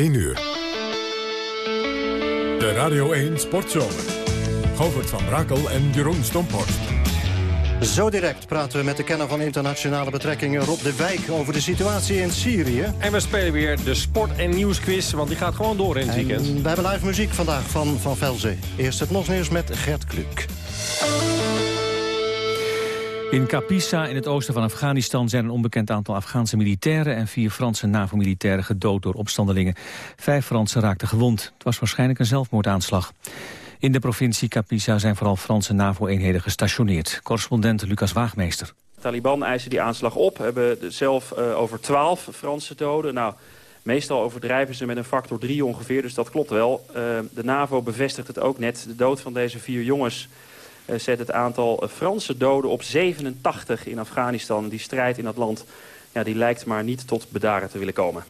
1 uur. De Radio 1 Sportzomer. Govert van Brakel en Jeroen Stomphorst. Zo direct praten we met de kenner van internationale betrekkingen Rob de Wijk over de situatie in Syrië. En we spelen weer de sport- en nieuwsquiz, want die gaat gewoon door in het weekend. we hebben live muziek vandaag van Van Velzen. Eerst het nog nieuws met Gert Kluk. In Kapisa in het oosten van Afghanistan zijn een onbekend aantal Afghaanse militairen en vier Franse NAVO-militairen gedood door opstandelingen. Vijf Fransen raakten gewond. Het was waarschijnlijk een zelfmoordaanslag. In de provincie Kapisa zijn vooral Franse NAVO-eenheden gestationeerd. Correspondent Lucas Waagmeester. De Taliban eisen die aanslag op, hebben zelf uh, over twaalf Franse doden. Nou, meestal overdrijven ze met een factor drie ongeveer, dus dat klopt wel. Uh, de NAVO bevestigt het ook net. De dood van deze vier jongens zet het aantal Franse doden op 87 in Afghanistan. Die strijd in dat land ja, die lijkt maar niet tot bedaren te willen komen.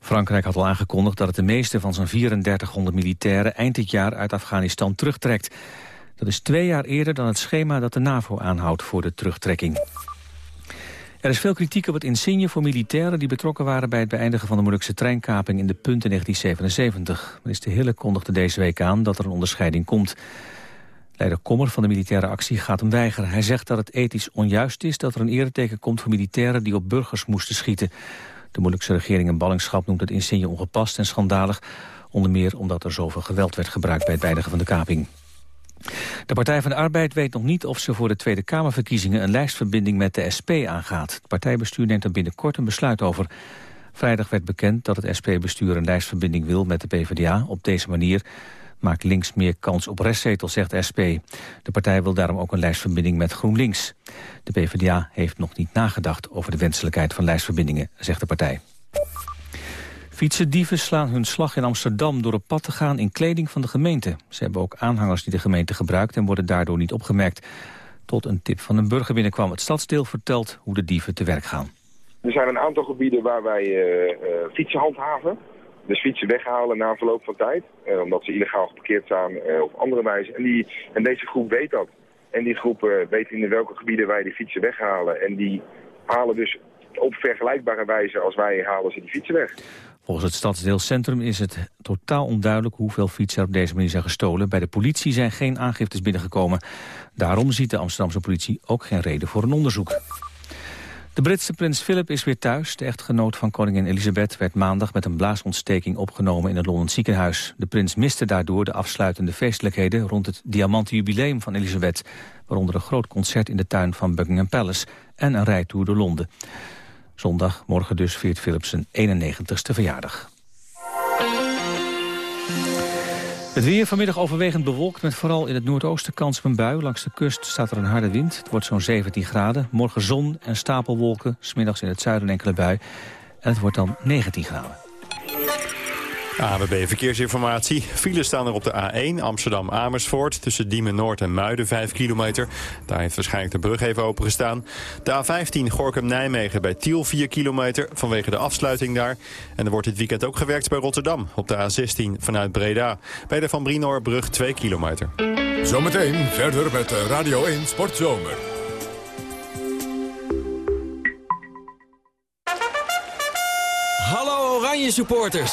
Frankrijk had al aangekondigd dat het de meeste van zijn 3400 militairen eind dit jaar uit Afghanistan terugtrekt. Dat is twee jaar eerder dan het schema dat de NAVO aanhoudt voor de terugtrekking. Er is veel kritiek op het insigne voor militairen die betrokken waren bij het beëindigen van de Molukse treinkaping in de punt in 1977. Minister Hille kondigde deze week aan dat er een onderscheiding komt. Leider Kommer van de militaire actie gaat hem weigeren. Hij zegt dat het ethisch onjuist is dat er een ereteken komt voor militairen die op burgers moesten schieten. De moeilijkste regering in ballingschap noemt het insigne ongepast en schandalig. Onder meer omdat er zoveel geweld werd gebruikt bij het beëindigen van de kaping. De Partij van de Arbeid weet nog niet of ze voor de Tweede Kamerverkiezingen een lijstverbinding met de SP aangaat. Het partijbestuur neemt er binnenkort een besluit over. Vrijdag werd bekend dat het SP-bestuur een lijstverbinding wil met de PvdA. Op deze manier maakt links meer kans op restzetels, zegt SP. De partij wil daarom ook een lijstverbinding met GroenLinks. De PvdA heeft nog niet nagedacht over de wenselijkheid van lijstverbindingen, zegt de partij. Fietsendieven slaan hun slag in Amsterdam door op pad te gaan in kleding van de gemeente. Ze hebben ook aanhangers die de gemeente gebruikt en worden daardoor niet opgemerkt. Tot een tip van een burger binnenkwam. Het stadsdeel vertelt hoe de dieven te werk gaan. Er zijn een aantal gebieden waar wij uh, uh, fietsen handhaven dus fietsen weghalen na verloop van tijd. Eh, omdat ze illegaal geparkeerd staan eh, op andere wijze. En, die, en deze groep weet dat. En die groep uh, weet in welke gebieden wij die fietsen weghalen. En die halen dus op vergelijkbare wijze als wij halen ze die fietsen weg. Volgens het stadsdeelcentrum is het totaal onduidelijk hoeveel fietsen op deze manier zijn gestolen. Bij de politie zijn geen aangiftes binnengekomen. Daarom ziet de Amsterdamse politie ook geen reden voor een onderzoek. De Britse prins Philip is weer thuis. De echtgenoot van koningin Elizabeth werd maandag met een blaasontsteking opgenomen in het Londens ziekenhuis. De prins miste daardoor de afsluitende feestelijkheden rond het diamanten jubileum van Elizabeth. Waaronder een groot concert in de tuin van Buckingham Palace en een rijtour door Londen. Zondag, morgen dus, viert Philip zijn 91ste verjaardag. Het weer vanmiddag overwegend bewolkt met vooral in het noordoosten kans op een bui. Langs de kust staat er een harde wind. Het wordt zo'n 17 graden. Morgen zon en stapelwolken. Smiddags in het zuiden enkele bui. En het wordt dan 19 graden. ABB Verkeersinformatie. Files staan er op de A1 Amsterdam-Amersfoort... tussen Diemen Noord en Muiden, 5 kilometer. Daar heeft waarschijnlijk de brug even opengestaan. De A15 Gorkum-Nijmegen bij Tiel, 4 kilometer... vanwege de afsluiting daar. En er wordt dit weekend ook gewerkt bij Rotterdam... op de A16 vanuit Breda. Bij de Van Brinoorbrug 2 kilometer. Zometeen verder met Radio 1 Sportzomer. Hallo Oranje supporters!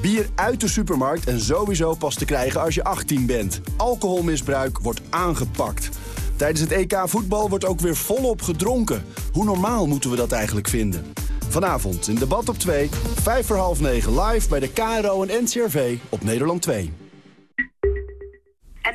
Bier uit de supermarkt en sowieso pas te krijgen als je 18 bent. Alcoholmisbruik wordt aangepakt. Tijdens het EK voetbal wordt ook weer volop gedronken. Hoe normaal moeten we dat eigenlijk vinden? Vanavond in debat op 2, 5 voor half 9 live bij de KRO en NCRV op Nederland 2.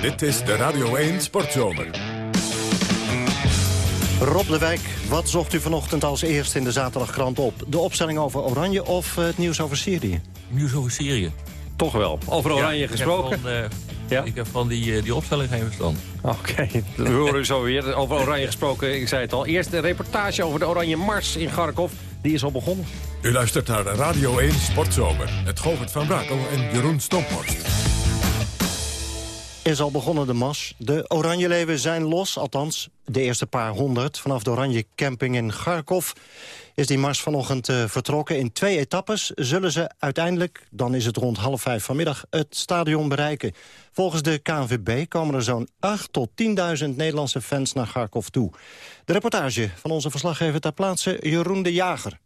Dit is de Radio 1 Sportzomer. Rob de Wijk, wat zocht u vanochtend als eerste in de zaterdagkrant op? De opstelling over Oranje of eh, het nieuws over Syrië? Nieuws over Syrië. Toch wel. Over Oranje Ja, gesproken. Ik heb van, eh, Ja? ik heb van die, eh, die opstelling geen verstand. Oké, we horen u zo weer. Over Oranje gesproken, ik zei het al. Eerst een reportage over de Oranje Mars in Kharkov. Die is al begonnen. U luistert naar de Radio 1 Sportzomer. Met Govert van Brakel en Jeroen Stomphorst. Is al begonnen de mas. De Oranjeleeuwen zijn los, althans de eerste paar honderd. Vanaf de Oranje Camping in Kharkov is die mars vanochtend eh, vertrokken. In twee etappes zullen ze uiteindelijk, dan is het rond half vijf vanmiddag... het stadion bereiken. Volgens de KNVB komen er zo'n 8 tot 10.000 Nederlandse fans naar Kharkov toe. De reportage van onze verslaggever ter plaatse, Jeroen de Jager.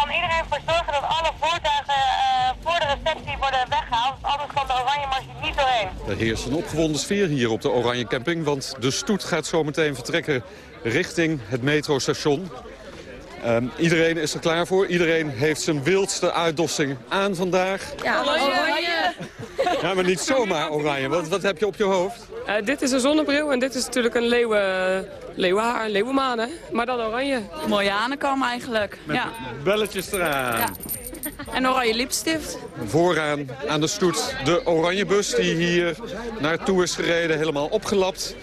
Kan iedereen voor zorgen dat alle voertuigen eh, voor de receptie worden weggehaald. Anders kan de Oranje Mars hier niet doorheen. Er heerst een opgewonden sfeer hier op de Oranje Camping... want de stoet gaat zo meteen vertrekken richting het metrostation. Ehm, iedereen is er klaar voor. Iedereen heeft zijn wildste uitdossing aan vandaag. Ja, oranje. Ja, maar niet zomaar oranje. Wat, wat heb je op je hoofd? Eh, dit is een zonnebril en dit is natuurlijk een leeuwen, leeuwenhaar, leeuwenmaan, hè? Maar dan oranje. Mooie hanenkam eigenlijk. Ja. Belletjes eraan. Ja. En oranje lipstift. Vooraan aan de stoet de oranje bus die hier naartoe is gereden, helemaal opgelapt.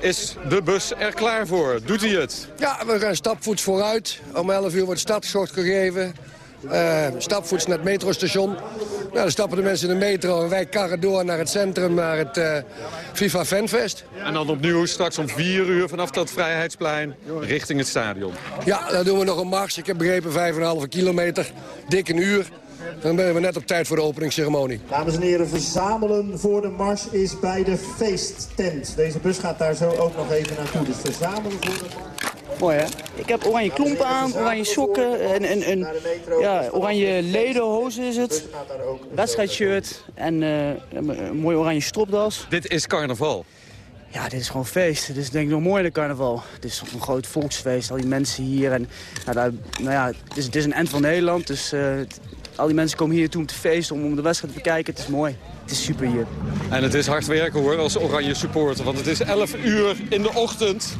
Is de bus er klaar voor? Doet hij het? Ja, we gaan stapvoets vooruit. Om 11 uur wordt startschot gegeven. Eh, stapvoets naar het metrostation. Nou, dan stappen de mensen in de metro en wij karren door naar het centrum, naar het eh, FIFA Fanfest. En dan opnieuw straks om 4 uur vanaf dat Vrijheidsplein richting het stadion. Ja, dan doen we nog een mars. Ik heb begrepen 5,5 kilometer. Dik een uur. Dan zijn we net op tijd voor de openingsceremonie. Dames en heren, verzamelen voor de mars is bij de feesttent. Deze bus gaat daar zo ook nog even naartoe. Dus verzamelen voor de mars. Mooi hè? Ik heb oranje klompen aan, oranje sokken en een, een ja, oranje ledenhozen is het. Wedstrijdshirt en eh, een, mooie oranje stropdas. Dit is carnaval. Ja, dit is gewoon feest. Dit is denk ik nog mooier dan carnaval. Het is toch een groot volksfeest, al die mensen hier. En, nou, daar, nou ja, het, is, het is een end van Nederland, dus eh, al die mensen komen hier naartoe om te feesten, om, om de wedstrijd te bekijken. Het is mooi. Het is super hier. En het is hard werken hoor, als oranje supporter. Want het is 11 uur in de ochtend.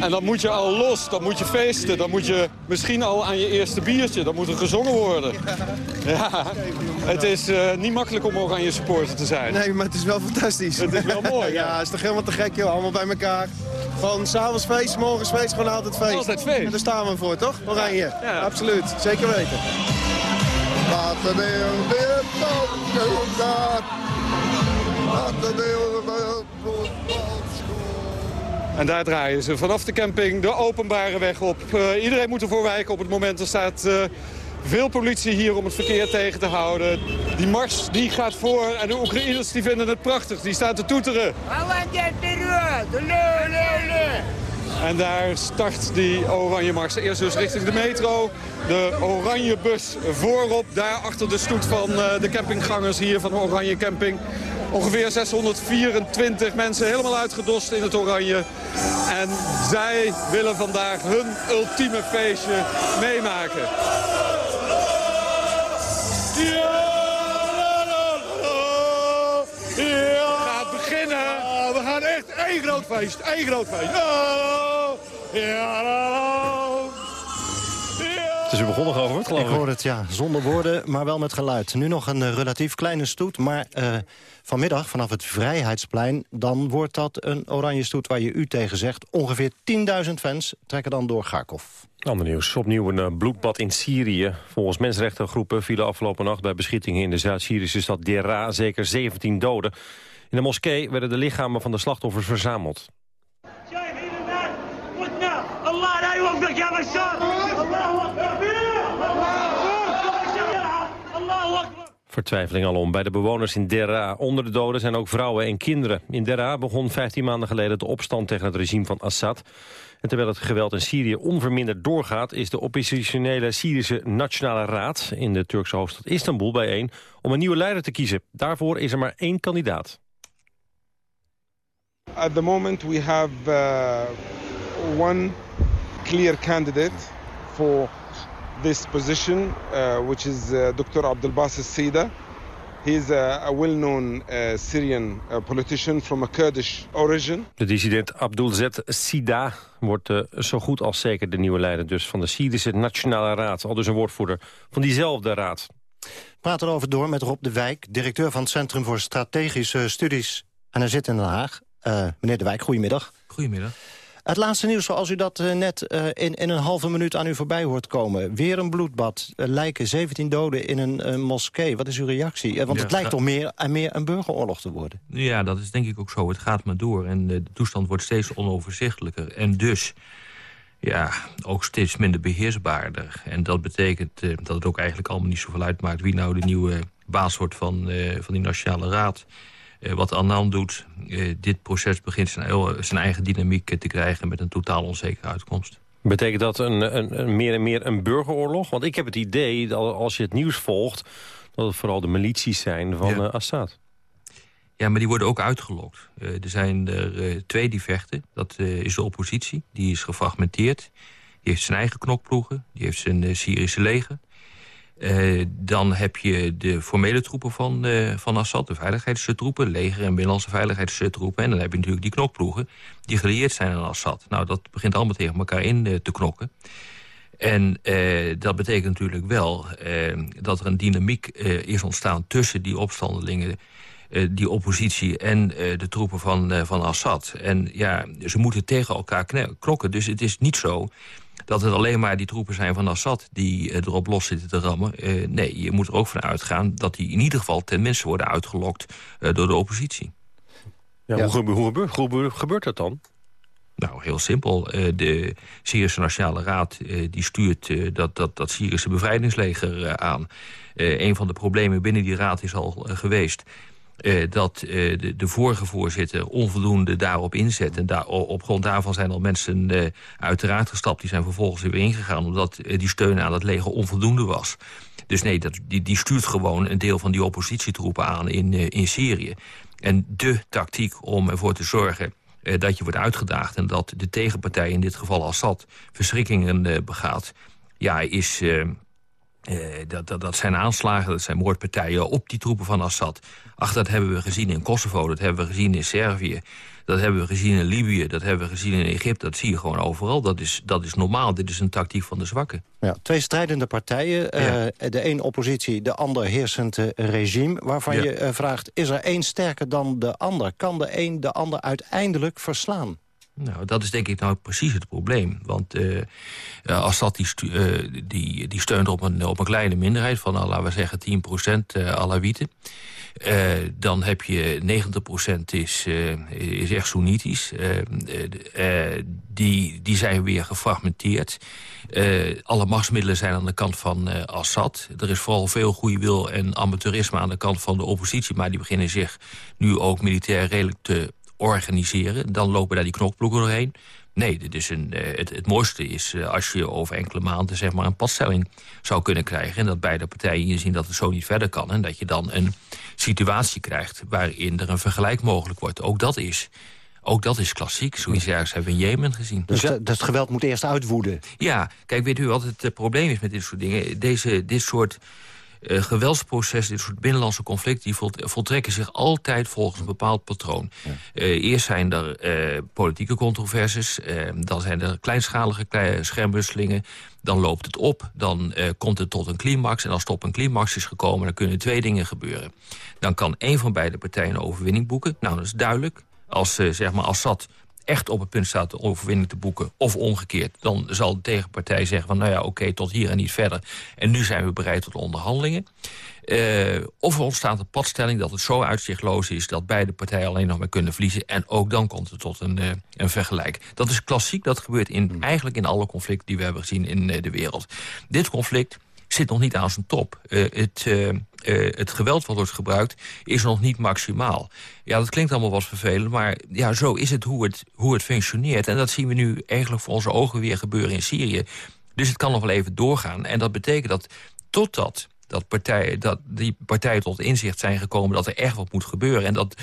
En dan moet je al los, dan moet je feesten. Dan moet je misschien al aan je eerste biertje. Dan moet er gezongen worden. Ja, het is eh, niet makkelijk om oranje supporter te zijn. Nee, maar het is wel fantastisch. Het is wel mooi, ja. het is toch helemaal te gek, joh. Allemaal bij elkaar. Van s'avonds feest, morgens feest, gewoon altijd feest. Altijd feest. En daar staan we voor, toch? Oranje. Ja. Absoluut. Zeker weten. Laten de weer elkaar. Laten de En daar draaien ze vanaf de camping de openbare weg op. Eh, iedereen moet ervoor wijken op het moment. Er staat eh, veel politie hier om het verkeer tegen te houden. Die mars die gaat voor en de Oekraïners die vinden het prachtig. Die staan te toeteren. En daar start die oranje mars. Eerst dus richting de metro. De oranje bus voorop. Daar achter de stoet van eh, de campinggangers hier van de Oranje Camping. Ongeveer 624 mensen helemaal uitgedost in het oranje. En zij willen vandaag hun ultieme feestje meemaken. gaat beginnen. we gaan echt één groot feest. één groot feest. Het is weer begonnen, Govert, geloof Ik ik. hoor het, ja, zonder woorden, maar wel met geluid. Nu nog een eh, relatief kleine stoet, maar eh, vanmiddag vanaf het Vrijheidsplein... dan wordt dat een oranje stoet waar je u tegen zegt. Ongeveer 10.000 fans trekken dan door Kharkov. Ander nieuws. Opnieuw een eh, bloedbad in Syrië. Volgens mensenrechtengroepen vielen afgelopen nacht bij beschietingen in de Zuid-Syrische stad Dera zeker 17 doden. In de moskee werden de lichamen van de slachtoffers verzameld. الله لا يوفقك يا بشار الله اكبر الله اكبر Vertwijfeling alom bij de bewoners in Dera. Onder de doden zijn ook vrouwen en kinderen. In Dera begon 15 maanden geleden de opstand tegen het regime van Assad. En terwijl het geweld in Syrië onverminderd doorgaat... is de oppositionele Syrische Nationale Raad in de Turkse hoofdstad Istanbul bijeen... om een nieuwe leider te kiezen. Daarvoor is er maar één kandidaat. At the moment, we have uh, one clear candidate for this position, uh, which is uh, Dr. Abdelbasis Sida. He's a, a well-known uh, Syrian uh, politician from a Kurdish origin. De dissident Abdulzet Sida wordt uh, zo goed als zeker de nieuwe leider dus van de Syrische Nationale Raad. Al dus een woordvoerder van diezelfde raad. We praten erover door met Rob de Wijk, directeur van het Centrum voor Strategische Studies. En hij zit in Den Haag. Uh, meneer de Wijk, goedemiddag. Goedemiddag. Het laatste nieuws zoals u dat uh, net uh, in, in een halve minuut aan u voorbij hoort komen. Weer een bloedbad, uh, lijken 17 doden in een moskee. Wat is uw reactie? want ja, het lijkt toch meer en meer een burgeroorlog te worden. Ja, dat is denk ik ook zo. Het gaat maar door en de toestand wordt steeds onoverzichtelijker. En dus ja, ook steeds minder beheersbaarder. En dat betekent dat het ook eigenlijk allemaal niet zoveel uitmaakt... wie nou de nieuwe baas wordt van, van die Nationale Raad... Uh, wat Annan doet, uh, dit proces begint zijn, zijn, eigen dynamiek te krijgen... met een totaal onzekere uitkomst. Betekent dat een, een, een, meer en meer een burgeroorlog? Want ik heb het idee, dat als je het nieuws volgt... dat het vooral de milities zijn van ja. Assad. Ja, maar die worden ook uitgelokt. er zijn er twee die vechten. Dat is de oppositie, die is gefragmenteerd. Die heeft zijn eigen knokploegen, die heeft zijn Syrische leger... Uh, dan heb je de formele troepen van, uh, van Assad, de veiligheidstroepen... leger en binnenlandse veiligheidstroepen. En dan heb je natuurlijk die knokploegen die gelieerd zijn aan Assad. Nou, dat begint allemaal tegen elkaar in uh, te knokken. En dat betekent natuurlijk wel dat er een dynamiek is ontstaan... tussen die opstandelingen, die oppositie en de troepen van, van Assad. En ja, ze moeten tegen elkaar knokken. Dus het is niet zo dat het alleen maar die troepen zijn van Assad... die erop los zitten te rammen. Uh, nee, je moet er ook van uitgaan dat die in ieder geval... ten minste worden uitgelokt uh, door de oppositie. Ja, ja. Hoe, hoe, gebeurt, hoe, gebeurt dat dan? Nou, heel simpel. Uh, de Syrische Nationale Raad die stuurt dat, dat, dat Syrische bevrijdingsleger aan. een van de problemen binnen die raad is al geweest... Uh, dat uh, de, de, vorige voorzitter onvoldoende daarop inzet. En daar, op grond daarvan zijn al mensen uh, uiteraard gestapt. Die zijn vervolgens weer ingegaan omdat die steun aan het leger onvoldoende was. Dus nee, dat, die, die stuurt gewoon een deel van die oppositietroepen aan in, in Syrië. En de tactiek om ervoor te zorgen dat je wordt uitgedaagd... en dat de tegenpartij, in dit geval Assad, verschrikkingen begaat... ja, is... Uh, dat, dat, dat, zijn aanslagen, dat zijn moordpartijen op die troepen van Assad. Ach, dat hebben we gezien in Kosovo, dat hebben we gezien in Servië... dat hebben we gezien in Libië, dat hebben we gezien in Egypte. Dat zie je gewoon overal. Dat is, dat is normaal. Dit is een tactiek van de zwakken. Ja, twee strijdende partijen. Ja. Uh, de een oppositie, de ander heersend uh, regime. Waarvan ja. je vraagt, is er één sterker dan de ander? Kan de een de ander uiteindelijk verslaan? Nou, dat is denk ik nou precies het probleem. Want uh, Assad uh, die, die steunt op een, op een kleine minderheid... van, laten we zeggen, 10 procent uh, Alawieten. dan heb je 90% is, is echt Soenitisch. die, die zijn weer gefragmenteerd. alle machtsmiddelen zijn aan de kant van Assad. Er is vooral veel goede wil en amateurisme aan de kant van de oppositie... maar die beginnen zich nu ook militair redelijk te organiseren. Dan lopen daar die knokploegen doorheen. Nee, dit is een, uh, het, het mooiste is uh, als je over enkele maanden zeg maar, een padstelling zou kunnen krijgen... en dat beide partijen inzien dat het zo niet verder kan... en dat je dan een situatie krijgt waarin er een vergelijk mogelijk wordt. Ook dat is, ook dat is klassiek. Zoiets ergens hebben we in Jemen gezien. Dus dat, dat geweld moet eerst uitwoeden? Ja, kijk, weet u wat het uh, probleem is met dit soort dingen? Deze, dit soort uh, geweldsprocessen, dit soort binnenlandse conflicten... die voltrekken zich altijd volgens een bepaald patroon. Ja. Uh, eerst zijn er uh, politieke controversies, dan zijn er kleinschalige schermwisselingen... dan loopt het op, dan komt het tot een climax... en als het op een climax is gekomen, dan kunnen twee dingen gebeuren. Dan kan een van beide partijen een overwinning boeken. Nou, dat is duidelijk. Als, zeg maar, Assad echt op het punt staat de overwinning te boeken... of omgekeerd, dan zal de tegenpartij zeggen van... nou ja, oké, okay, tot hier en niet verder. En nu zijn we bereid tot onderhandelingen. Uh, of er ontstaat een padstelling dat het zo uitzichtloos is... dat beide partijen alleen nog maar kunnen verliezen. En ook dan komt het tot een, uh, een vergelijk. Dat is klassiek, dat gebeurt in, eigenlijk in alle conflicten... die we hebben gezien in uh, de wereld. Dit conflict zit nog niet aan zijn top. Het, uh, het geweld wat wordt gebruikt is nog niet maximaal. Ja, dat klinkt allemaal wat vervelend, maar ja, zo is het hoe, het hoe het functioneert. En dat zien we nu eigenlijk voor onze ogen weer gebeuren in Syrië. Dus het kan nog wel even doorgaan. En dat betekent dat totdat dat partijen, dat die partijen tot inzicht zijn gekomen... dat er echt wat moet gebeuren en dat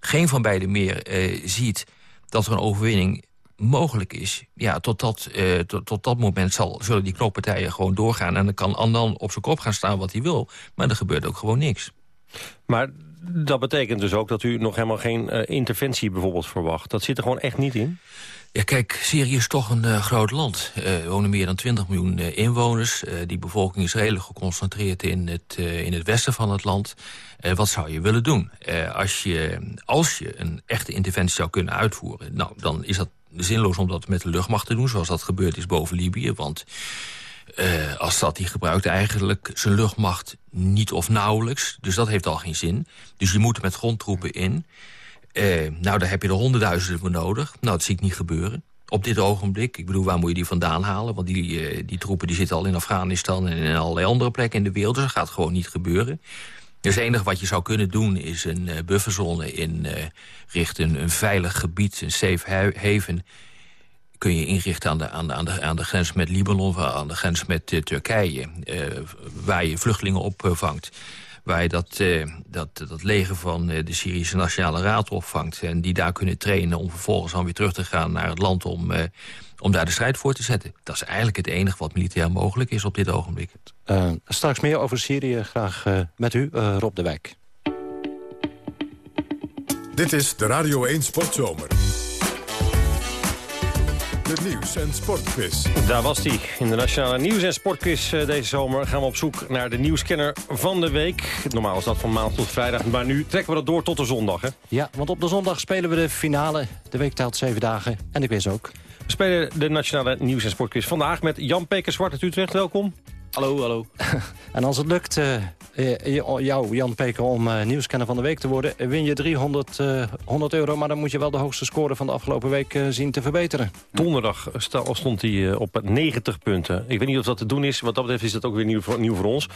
geen van beiden meer ziet dat er een overwinning mogelijk is, ja, tot dat, uh, tot, tot, dat moment zal, zullen die knoppartijen gewoon doorgaan... en dan kan Andan op zijn kop gaan staan wat hij wil. Maar er gebeurt ook gewoon niks. Maar dat betekent dus ook dat u nog helemaal geen eh, interventie bijvoorbeeld verwacht. Dat zit er gewoon echt niet in? Ja, kijk, Syrië is toch een uh, groot land. Uh, er wonen meer dan 20 miljoen uh, inwoners. die bevolking is redelijk geconcentreerd in het, in het westen van het land. wat zou je willen doen? als, je, als je een echte interventie zou kunnen uitvoeren... nou, dan is dat zinloos om dat met de luchtmacht te doen... zoals dat gebeurd is boven Libië. Want uh, Assad die gebruikt eigenlijk zijn luchtmacht niet of nauwelijks. Dus dat heeft al geen zin. Dus je moet met grondtroepen in. Uh, nou, daar heb je er honderdduizenden voor nodig. Nou, dat zie ik niet gebeuren. Op dit ogenblik. Ik bedoel, waar moet je die vandaan halen? Want die, uh, die troepen die zitten al in Afghanistan en in allerlei andere plekken in de wereld. Dus dat gaat gewoon niet gebeuren. Dus het enige wat je zou kunnen doen is een uh, bufferzone inrichten. Uh, een veilig gebied, een safe haven kun je inrichten aan de, aan, de, aan, de, grens met Libanon... aan de grens met uh, Turkije, waar je vluchtelingen opvangt. Waar je dat, dat, dat leger van de Syrische Nationale Raad opvangt... en die daar kunnen trainen om vervolgens dan weer terug te gaan naar het land... om, om daar de strijd voor te zetten. Dat is eigenlijk het enige wat militair mogelijk is op dit ogenblik. straks meer over Syrië, graag met u, Rob de Wijk. Dit is de Radio 1 Sportzomer. De nieuws- en sportquiz. Daar was hij. In de Nationale Nieuws- en Sportquiz eh, deze zomer gaan we op zoek naar de nieuwskenner van de week. Normaal is dat van maand tot vrijdag, maar nu trekken we dat door tot de zondag. Hè? Ja, want op de zondag spelen we de finale. De week telt zeven dagen en de quiz ook. We spelen de Nationale Nieuws- en Sportquiz vandaag met Jan Peker Zwart uit Utrecht. Welkom. Hallo, hallo. en als het lukt uh, jou, Jan Peker, om uh, nieuwskenner van de week te worden... win je 300 uh, 100 euro, maar dan moet je wel de hoogste score van de afgelopen week zien te verbeteren. Donderdag stond hij op 90 punten. Ik weet niet of dat te doen is. Wat dat betreft is dat ook weer nieuw voor, nieuw voor ons.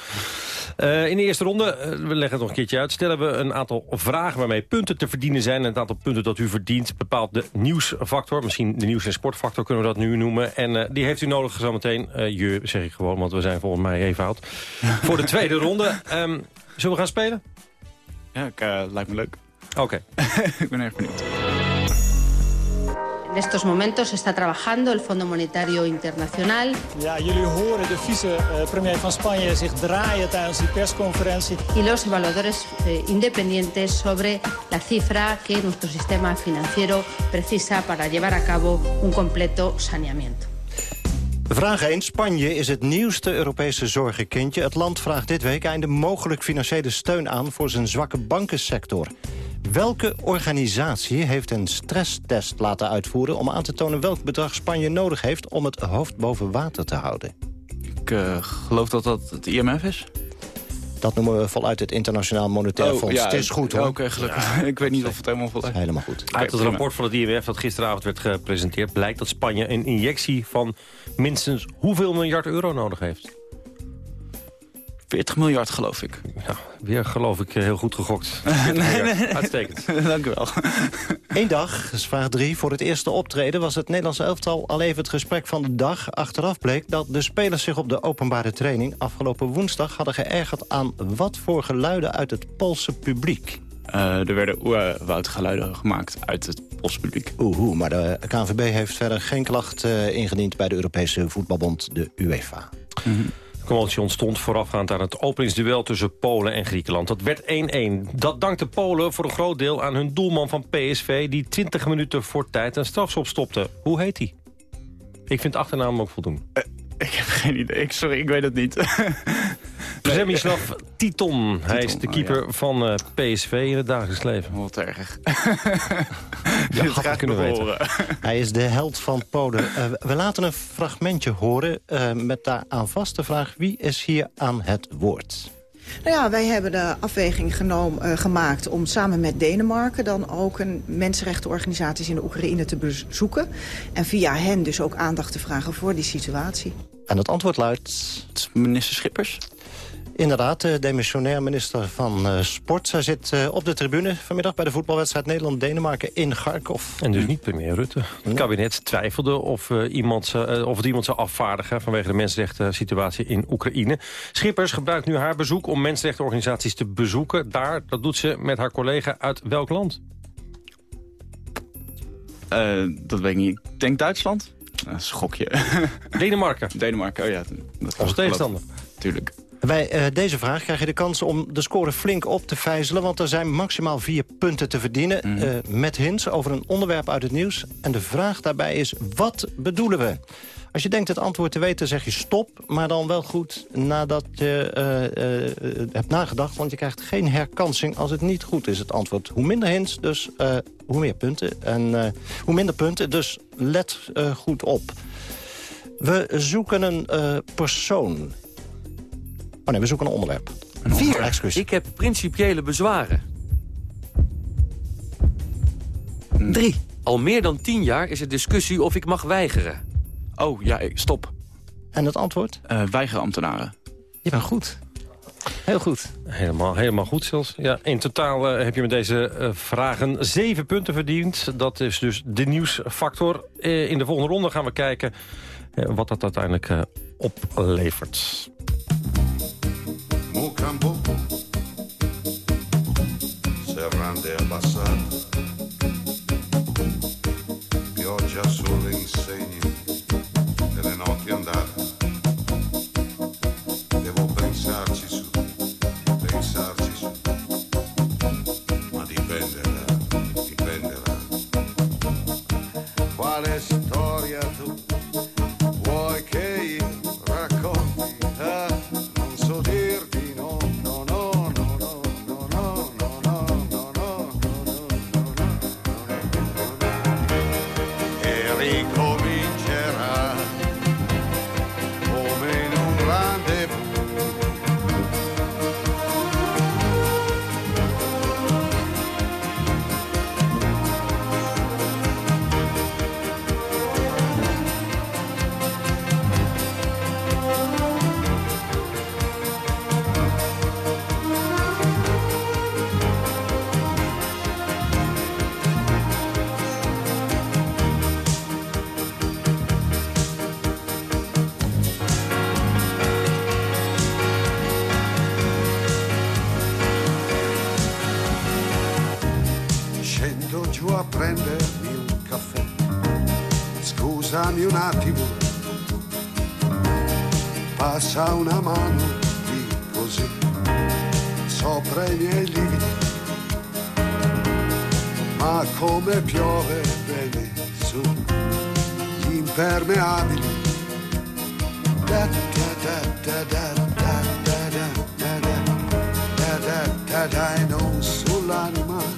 in de eerste ronde, we leggen het nog een keertje uit... stellen we een aantal vragen waarmee punten te verdienen zijn. En het aantal punten dat u verdient bepaalt de nieuwsfactor. Misschien de nieuws- en sportfactor kunnen we dat nu noemen. En die heeft u nodig zometeen. je, zeg ik gewoon, want we zijn volgens mij even oud. voor de tweede ronde. Um, zullen we gaan spelen? Ja, ik, uh, lijkt me leuk. Oké. Okay. ik ben erg benieuwd. En estos momentos está trabajando el Fondo Monetario Internacional. Ja, jullie horen de vice-premier van Spanje zich draaien tijdens die persconferentie. Y los evaluadores eh, independientes sobre la cifra que nuestro sistema financiero precisa para llevar a cabo un completo saneamiento. Vraag 1. Spanje is het nieuwste Europese zorgenkindje. Het land vraagt dit week einde mogelijk financiële steun aan... voor zijn zwakke bankensector. Welke organisatie heeft een stresstest laten uitvoeren... om aan te tonen welk bedrag Spanje nodig heeft... om het hoofd boven water te houden? Ik uh, geloof dat dat het IMF is. Dat noemen we voluit het Internationaal Monetair oh, Fonds. Ja, het is goed, hoor. Oké, okay, gelukkig. Ja. ik weet niet of het helemaal voluit is. Helemaal goed. Uit het rapport van het IMF dat gisteravond werd gepresenteerd... blijkt dat Spanje een injectie van minstens hoeveel miljard euro nodig heeft? 40 miljard, geloof ik. Ja, weer geloof ik heel goed gegokt. nee, nee. Uitstekend. Dank u wel. Eén dag, dat is vraag 3. Voor het eerste optreden was het Nederlandse elftal al even het gesprek van de dag. Achteraf bleek dat de spelers zich op de openbare training afgelopen woensdag hadden geërgerd aan wat voor geluiden uit het Poolse publiek. Uh, er werden oerwoudgeluiden gemaakt uit het Publiek. Oeh, maar de KNVB heeft verder geen klacht uh, ingediend bij de Europese voetbalbond, de UEFA. Mm -hmm. De commotie ontstond voorafgaand aan het openingsduel tussen Polen en Griekenland. Dat werd 1-1. Dat dankte Polen voor een groot deel aan hun doelman van PSV... die 20 minuten voor tijd een strafschop stopte. Hoe heet hij? Ik vind achternaam ook voldoende. Uh, ik heb geen idee. Sorry, ik weet het niet. Przemyslav Titon. Hij is de keeper oh, ja. van uh, PSV in het dagelijks leven. Wat erg. ja, dat ga kunnen weten. Hij is de held van Polen. Uh, we laten een fragmentje horen uh, met daaraan vast de vraag... wie is hier aan het woord? Nou ja, wij hebben de afweging genomen, uh, gemaakt om samen met Denemarken... dan ook een mensenrechtenorganisaties in de Oekraïne te bezoeken. En via hen dus ook aandacht te vragen voor die situatie. En het antwoord luidt... Minister Schippers? Inderdaad, de demissionair minister van uh, Sport. Zij zit uh, op de tribune vanmiddag bij de voetbalwedstrijd Nederland-Denemarken in Kharkov. En dus niet premier Rutte. Het kabinet twijfelde of, uh, iemand, of het iemand zou afvaardigen... vanwege de mensenrechten situatie in Oekraïne. Schippers gebruikt nu haar bezoek om mensenrechtenorganisaties te bezoeken. Daar, dat doet ze met haar collega uit welk land? dat weet ik niet. Ik denk Duitsland. Gokje. Denemarken. Denemarken, oh ja. Dat Als tegenstander. Tuurlijk. Bij uh, deze vraag krijg je de kans om de score flink op te vijzelen... want er zijn maximaal vier punten te verdienen... Mm. Uh, met hints over een onderwerp uit het nieuws. En de vraag daarbij is, wat bedoelen we? Als je denkt het antwoord te weten, zeg je stop. Maar dan wel goed nadat je uh, uh, hebt nagedacht. Want je krijgt geen herkansing als het niet goed is, het antwoord. Hoe minder hints, dus uh, hoe meer punten. En hoe minder punten, dus let goed op. We zoeken een persoon. Oh nee, we zoeken een onderwerp. Een Vier, excuus. Ik heb principiële bezwaren. Drie. Al meer dan tien jaar is er discussie of ik mag weigeren. Oh, ja, stop. En het antwoord? Uh, weigerambtenaren. Je bent goed. Heel goed. Helemaal, helemaal goed zelfs. Ja, in totaal uh, heb je met deze uh, vragen zeven punten verdiend. Dat is dus de nieuwsfactor. Uh, in de volgende ronde gaan we kijken wat dat uiteindelijk oplevert. Mocambo Serrande abbassate Pioggia sulle insegne delle notti andate sopra i miei lividi. Ma come piove bene su impermeabili. Da da da da da da da da da da da da da da e. Ma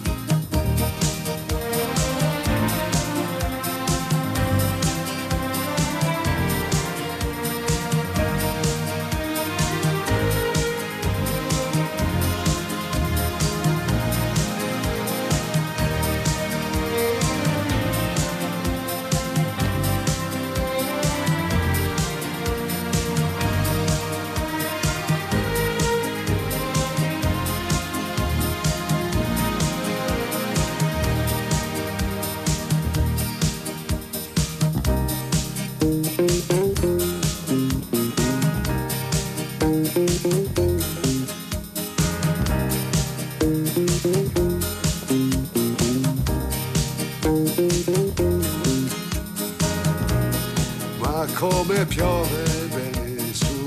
piove bene su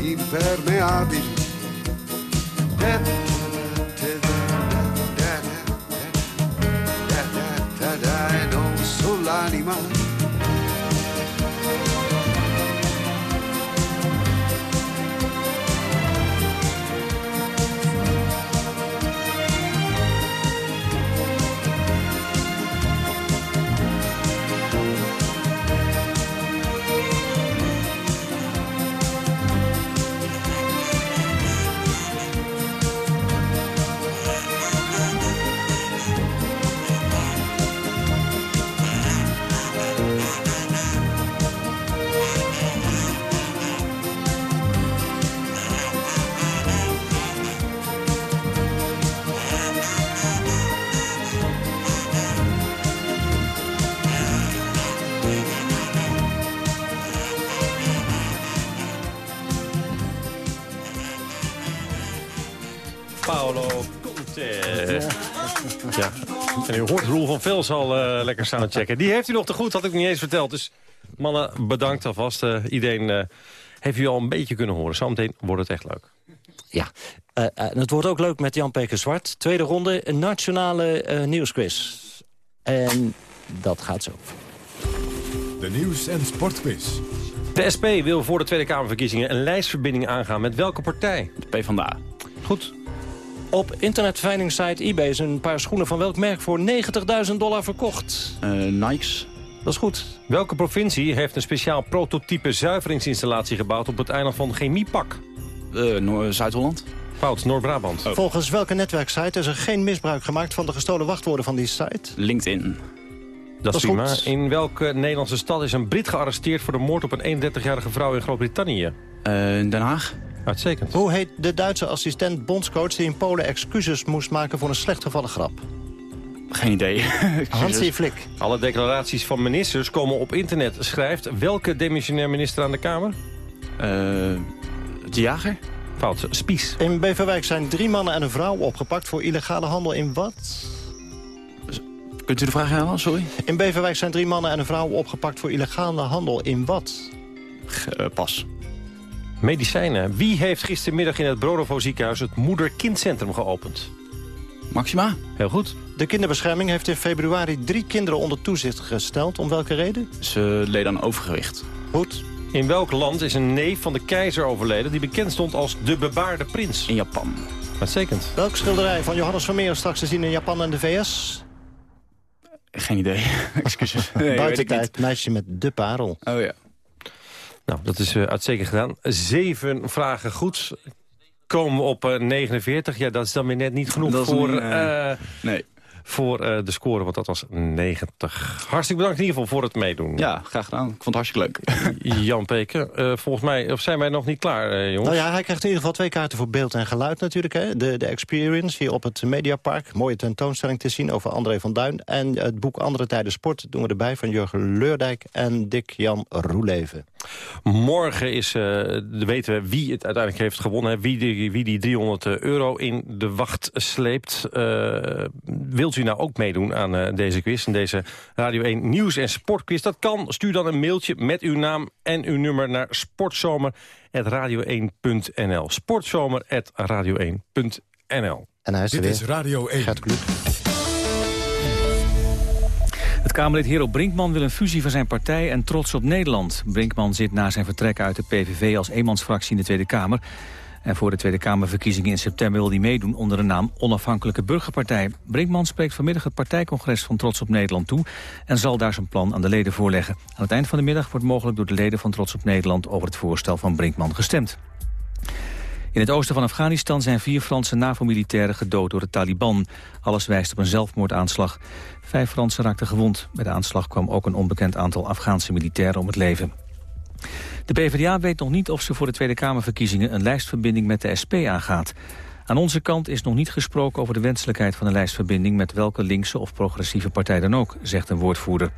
impermeabili. U hoort Roel van Vels al uh, lekker soundchecken. Die heeft u nog te goed, had ik niet eens verteld. Dus mannen, bedankt alvast. Uh, iedereen uh, heeft u al een beetje kunnen horen. Zometeen wordt het echt leuk. Ja, uh, uh, het wordt ook leuk met Jan Peker Zwart. Tweede ronde, een nationale uh, nieuwsquiz. En dat gaat zo. De nieuws- en sportquiz. De SP wil voor de Tweede Kamerverkiezingen een lijstverbinding aangaan. Met welke partij? De PvdA. Goed. Op internetveilingsite eBay is een paar schoenen van welk merk voor 90.000 dollar verkocht? Uh, Nikes. Dat is goed. Welke provincie heeft een speciaal prototype zuiveringsinstallatie gebouwd op het eiland van Chemiepak? Uh, Zuid-Holland. Fout, Noord-Brabant. Oh. Volgens welke netwerksite is er geen misbruik gemaakt van de gestolen wachtwoorden van die site? LinkedIn. Dat is prima. In welke Nederlandse stad is een Brit gearresteerd voor de moord op een 31-jarige vrouw in Groot-Brittannië? Uh, Den Haag. Uitstekend. Hoe heet de Duitse assistent bondscoach die in Polen excuses moest maken voor een slecht gevallen grap? Geen idee. Hansi Flik. Alle declaraties van ministers komen op internet. Schrijft welke demissionair minister aan de Kamer? Uh, de jager. Fout, Spies. In Beverwijk zijn drie mannen en een vrouw opgepakt voor illegale handel in wat? Kunt u de vraag herhalen, sorry? In Beverwijk zijn drie mannen en een vrouw opgepakt voor illegale handel in wat? Uh, pas. Medicijnen. Wie heeft gistermiddag in het Brodovo ziekenhuis het moeder-kindcentrum geopend? Maxima. Heel goed. De kinderbescherming heeft in februari drie kinderen onder toezicht gesteld. Om welke reden? Ze leden aan overgewicht. Goed. In welk land is een neef van de keizer overleden... die bekend stond als de bebaarde prins? In Japan. Uitstekend. Welk schilderij van Johannes Vermeer straks te zien in Japan en de VS? Geen idee. Excuses. Nee, Buitentijd, meisje met de parel. Oh ja. Nou, dat is uh, uitstekend gedaan. Zeven vragen goed. Komen we op uh, 49. Ja, dat is dan weer net niet genoeg dat voor, een, uh, nee. Voor uh, de score, want dat was 90. Hartstikke bedankt in ieder geval voor het meedoen. Ja, graag gedaan. Ik vond het hartstikke leuk. Jan Peken, volgens mij of zijn wij nog niet klaar, jongens? Nou ja, hij krijgt in ieder geval twee kaarten voor beeld en geluid natuurlijk. Hè. De, de Experience hier op het Mediapark. Mooie tentoonstelling te zien over André van Duin. En het boek Andere Tijden Sport doen we erbij van Jurgen Leurdijk en Dick-Jan Roeleven. Morgen is, uh, weten we wie het uiteindelijk heeft gewonnen. Wie die, wie die 300 euro in de wacht sleept. Uh, wilt u nou ook meedoen aan uh, deze quiz? En deze Radio 1 Nieuws- en Sportquiz? Dat kan. Stuur dan een mailtje met uw naam en uw nummer naar sportzomer.radio1.nl. Sportzomer.radio1.nl. En hij is Dit weer. is Radio 1. Het Kamerlid Hero Brinkman wil een fusie van zijn partij en trots op Nederland. Brinkman zit na zijn vertrek uit de PVV als eenmansfractie in de Tweede Kamer. En voor de Tweede Kamerverkiezingen in september wil hij meedoen onder de naam Onafhankelijke Burgerpartij. Brinkman spreekt vanmiddag het partijcongres van Trots op Nederland toe en zal daar zijn plan aan de leden voorleggen. Aan het eind van de middag wordt mogelijk door de leden van Trots op Nederland over het voorstel van Brinkman gestemd. In het oosten van Afghanistan zijn vier Franse NAVO-militairen gedood door de Taliban. Alles wijst op een zelfmoordaanslag. Vijf Fransen raakten gewond. Bij de aanslag kwam ook een onbekend aantal Afghaanse militairen om het leven. De PvdA weet nog niet of ze voor de Tweede Kamerverkiezingen een lijstverbinding met de SP aangaat. Aan onze kant is nog niet gesproken over de wenselijkheid van een lijstverbinding met welke linkse of progressieve partij dan ook, zegt een woordvoerder.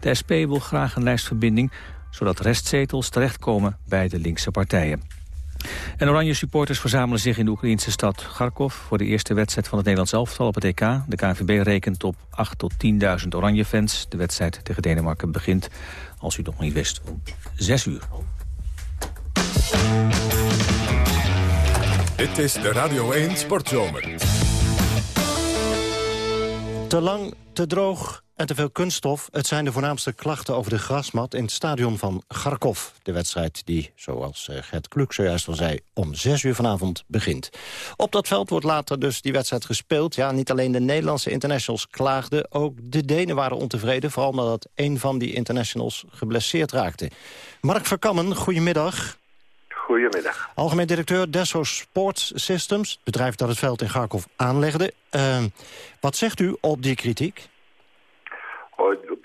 De SP wil graag een lijstverbinding, zodat restzetels terechtkomen bij de linkse partijen. En oranje supporters verzamelen zich in de Oekraïnse stad Kharkov... voor de eerste wedstrijd van het Nederlands elftal op het EK. De KNVB rekent op 8.000 tot 10.000 oranje fans. De wedstrijd tegen Denemarken begint, als u nog niet wist, om 6 uur. Dit is de Radio 1 Sportzomer. Te lang, te droog en te veel kunststof. Het zijn de voornaamste klachten over de grasmat in het stadion van Kharkov. De wedstrijd die, zoals Gert Kluk zojuist al zei, om zes uur vanavond begint. Op dat veld wordt later dus die wedstrijd gespeeld. Ja, niet alleen de Nederlandse internationals klaagden, ook de Denen waren ontevreden. Vooral nadat een van die internationals geblesseerd raakte. Mark Verkammen, goedemiddag. Goedemiddag. Algemeen directeur Desso Sports Systems, bedrijf dat het veld in Kharkov aanlegde. Uh, wat zegt u op die kritiek?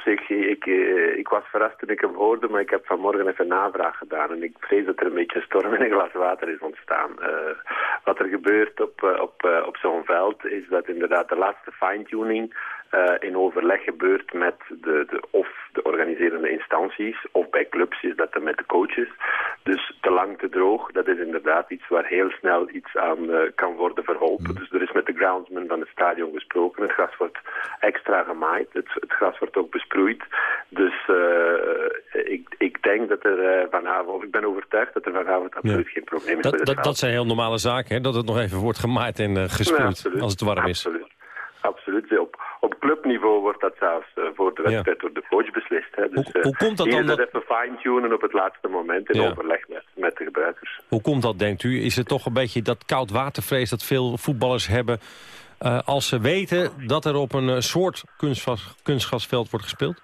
Ik, uh, ik was verrast toen ik hem hoorde, maar ik heb vanmorgen even navraag gedaan. En ik vrees dat er een beetje storm in een glas water is ontstaan. Uh, wat er gebeurt op, op, op zo'n veld is dat inderdaad de laatste fine-tuning in overleg gebeurt met de, de, of de organiserende instanties, of bij clubs is dat dan met de coaches. Dus te lang, te droog, dat is inderdaad iets waar heel snel iets aan uh, kan worden verholpen. Mm. Dus er is met de groundsman van het stadion gesproken. Het gras wordt extra gemaaid, het, het gras wordt ook besproeid. Dus uh, ik, ik denk dat er vanavond, ik ben overtuigd dat er vanavond absoluut geen probleem is. Dat, dat, dat, zijn heel normale zaken, hè? dat het nog even wordt gemaaid en gespuurd als het warm is. Absoluut. Absoluut. Op, op clubniveau wordt dat zelfs voor de wedstrijd door de coach beslist. Hè. Dus, hoe, hoe komt dat dan? Dat even fine-tunen op het laatste moment in ja. overleg met, met de gebruikers. Hoe komt dat, denkt u? Is het toch een beetje dat koud watervrees dat veel voetballers hebben... Uh, als ze weten dat er op een soort kunstgas, kunstgasveld wordt gespeeld?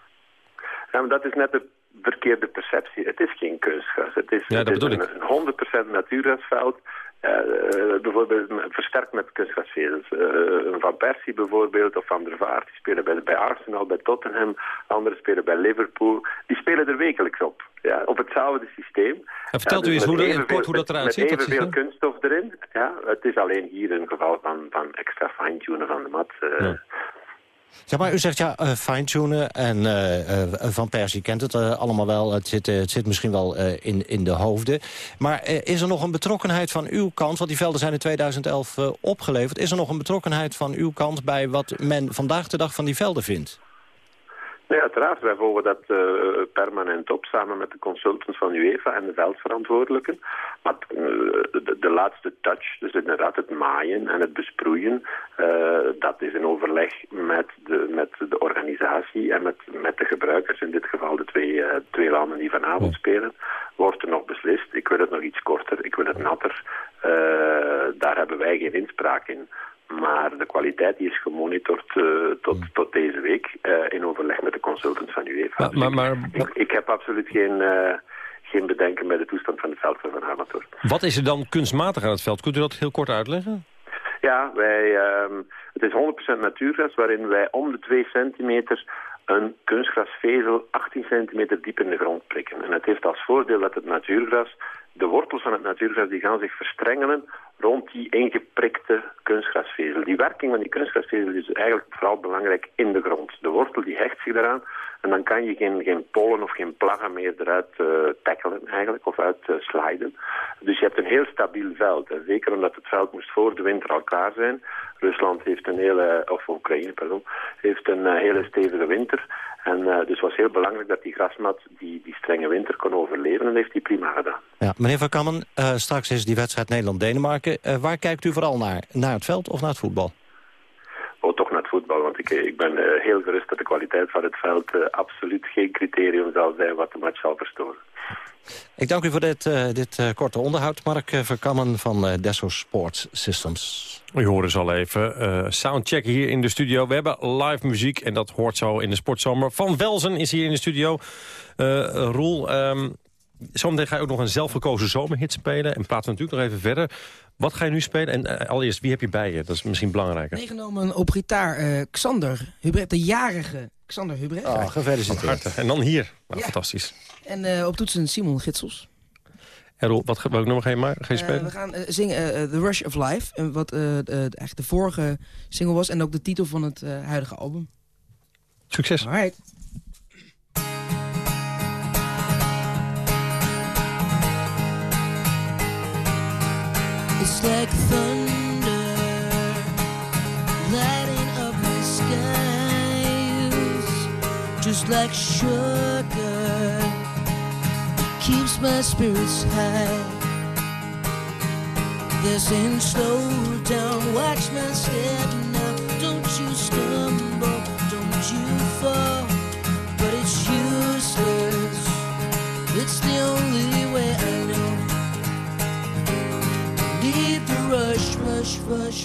Ja, maar dat is net de verkeerde perceptie. Het is geen kunstgas. Het is, ja, het is een, 100% natuurgasveld. Uh, bijvoorbeeld versterkt met kunstgasvezels. Uh, Van Persie bijvoorbeeld, of Van der Vaart, die spelen bij, bij Arsenal, bij Tottenham. Anderen spelen bij Liverpool. Die spelen er wekelijks op. Ja, op hetzelfde systeem. En vertelt ja, dus u eens hoe, evenveel, kort hoe dat eruit ziet? Met evenveel kunststof erin. Ja, het is alleen hier een geval van, van extra fine-tunen van de mat. Ja. Ja, maar u zegt ja, uh, fine-tunen en uh, uh, Van Persie kent het allemaal wel. Het zit, het zit misschien wel in, in de hoofden. Maar is er nog een betrokkenheid van uw kant, want die velden zijn in 2011 opgeleverd. Is er nog een betrokkenheid van uw kant bij wat men vandaag de dag van die velden vindt? Nee, uiteraard. Wij volgen dat uh, permanent op, samen met de consultants van UEFA en de veldverantwoordelijken. Maar uh, de, de, laatste touch, dus inderdaad het maaien en het besproeien, uh, dat is in overleg met de, met de organisatie en met, met de gebruikers, in dit geval de twee, twee landen die vanavond spelen, wordt er nog beslist. Ik wil het nog iets korter, ik wil het natter. daar hebben wij geen inspraak in. Maar de kwaliteit die is gemonitord uh, tot, tot deze week uh, in overleg met de consultants van UEFA. Maar, maar, ik, ik, heb absoluut geen, uh, geen bedenken bij de toestand van het veld van Van Amateur. Wat is er dan kunstmatig aan het veld? Kunt u dat heel kort uitleggen? Ja, wij, um, het is 100% natuurgras waarin wij om de 2 centimeter een kunstgrasvezel 18 centimeter diep in de grond prikken. En het heeft als voordeel dat het natuurgras, de wortels van het natuurgras, die gaan zich verstrengelen rond die ingeprikte kunstgrasvezel. Die werking van die kunstgrasvezel is eigenlijk vooral belangrijk in de grond. De wortel die hecht zich eraan en dan kan je geen, geen pollen of geen plaggen meer eruit uh, tackelen eigenlijk, of uit sliden. Dus je hebt een heel stabiel veld. Zeker omdat het veld moest voor de winter al klaar zijn. Rusland heeft een hele, of Oekraïne, pardon, heeft een uh, hele stevige winter. En uh, dus was heel belangrijk dat die grasmat die, die strenge winter kon overleven. En heeft hij prima gedaan. Ja, meneer Van Kammen, uh, straks is die wedstrijd Nederland-Denemarken. Uh, waar kijkt u vooral naar? Naar het veld of naar het voetbal? Oh, toch naar het voetbal. Want ik, ik ben heel gerust dat de kwaliteit van het veld absoluut geen criterium zal zijn wat de match zal verstoren. Ik dank u voor dit, uh, dit uh, korte onderhoud. Mark Verkammen van uh, Desso Sports Systems. U hoort dus al even soundcheck hier in de studio. We hebben live muziek en dat hoort zo in de sportzomer. Van Welzen is hier in de studio. Roel, um, zometeen ga je ook nog een zelfgekozen zomerhit spelen. En praten we natuurlijk nog even verder. Wat ga je nu spelen? En allereerst, wie heb je bij je? Dat is misschien belangrijker. Meegenomen op gitaar Xander Hubert, de jarige Xander Hubert. Oh, gefeliciteerd. En dan hier. Nou, ja. Fantastisch. En uh, op toetsen Simon Gitsels. En Roel, wat, welk nummer ga je, maar, ga je spelen? Uh, we gaan uh, zingen The Rush of Life. Wat eigenlijk de vorige single was. En ook de titel van het huidige album. Succes. Alright. It's like thunder lighting up my skies Just like sugar keeps my spirits high. They're saying slow down,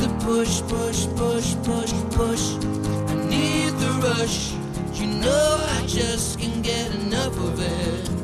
The push, push, push, push, push. I need the rush. You know I just can't get enough of it.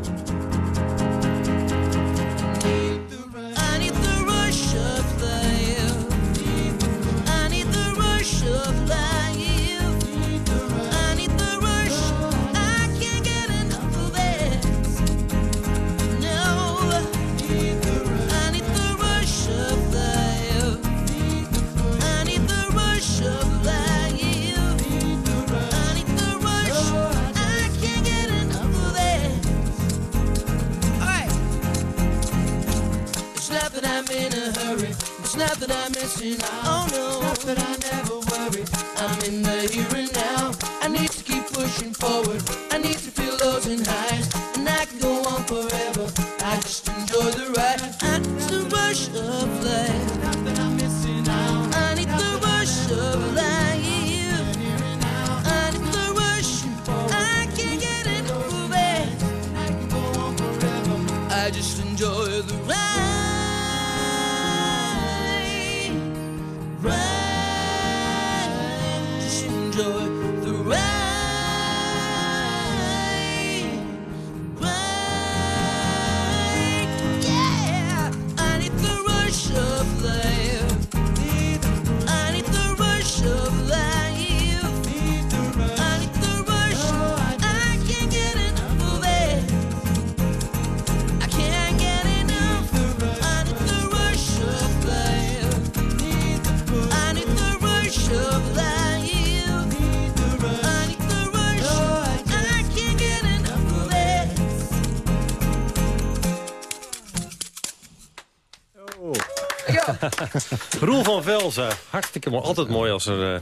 Hartstikke mooi. Altijd mooi als er eh,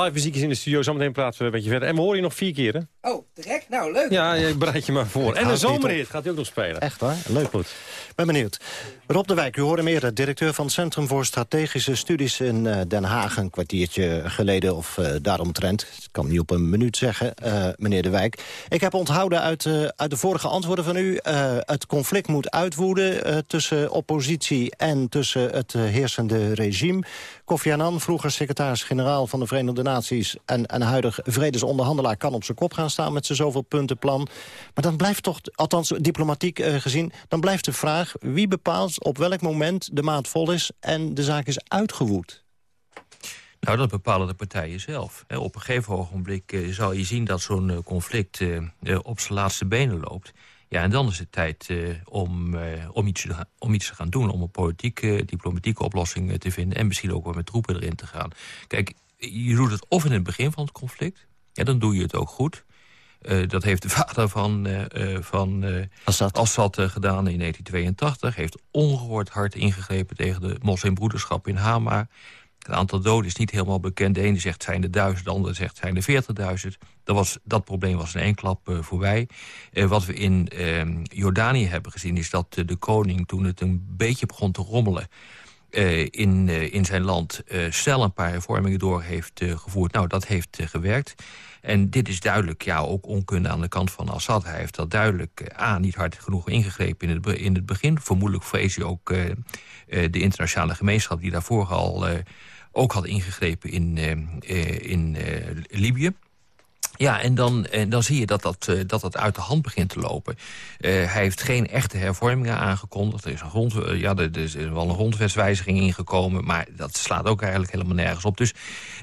live muziek is in de studio. Zometeen praten we een beetje verder. En we horen je nog vier keer, hè? Oh, direct? Nou, leuk. Ja, je bereid je maar voor. En een niet zomerhit gaat hij ook nog spelen. Echt waar? Leuk. Goed. Ben benieuwd. Rob de Wijk, u hoorde eerder. Directeur van het Centrum voor Strategische Studies in eh, Den Haag. Een kwartiertje geleden of uh, daaromtrent. Ik kan niet op een minuut zeggen, eh, meneer de Wijk. Ik heb onthouden uit, eh, uit de vorige antwoorden van u... eh, het conflict moet uitwoeden eh, tussen oppositie en tussen het eh, heersende regime. Kofi Annan, vroeger secretaris-generaal van de Verenigde Naties... en, en huidig vredesonderhandelaar kan op zijn kop gaan staan... met zijn zoveel puntenplan. Maar dan blijft toch, althans diplomatiek eh, gezien... dan blijft de vraag wie bepaalt op welk moment de maat vol is... en de zaak is uitgewoed. Nou, dat bepalen de partijen zelf. Op een gegeven ogenblik eh, zal je zien dat zo'n eh, conflict eh, op zijn laatste benen loopt. Ja, en dan is het tijd om, om, iets om iets te gaan doen. Om een politieke, diplomatieke oplossing te vinden. En misschien ook wel met troepen erin te gaan. Kijk, je doet het of in het begin van het conflict. Ja, dan doe je het ook goed. Eh, dat heeft de vader van, eh, van Assad, gedaan in 1982. Heeft ongehoord hard ingegrepen tegen de moslimbroederschap in Hama. Het aantal doden is niet helemaal bekend. De ene zegt zijn er duizend, de andere zegt zijn er veertigduizend. Dat, was, dat probleem was in één klap eh, voorbij. Wat we in eh, Jordanië hebben gezien is dat de koning toen het een beetje begon te rommelen... eh, in, eh, in zijn land eh snel een paar hervormingen door heeft gevoerd. Nou, dat heeft gewerkt. En dit is duidelijk ja, ook onkunde aan de kant van Assad. Hij heeft dat duidelijk A, niet hard genoeg ingegrepen in het, in het begin. Vermoedelijk vrees hij ook de internationale gemeenschap... die daarvoor al ook had ingegrepen in, in Libië. Ja, en dan, en dan zie je dat dat, eh, dat dat uit de hand begint te lopen. Eh, hij heeft geen echte hervormingen aangekondigd. Er is, een grond, eh, ja, er, is wel een grondwetswijziging ingekomen... maar dat slaat ook eigenlijk helemaal nergens op. Dus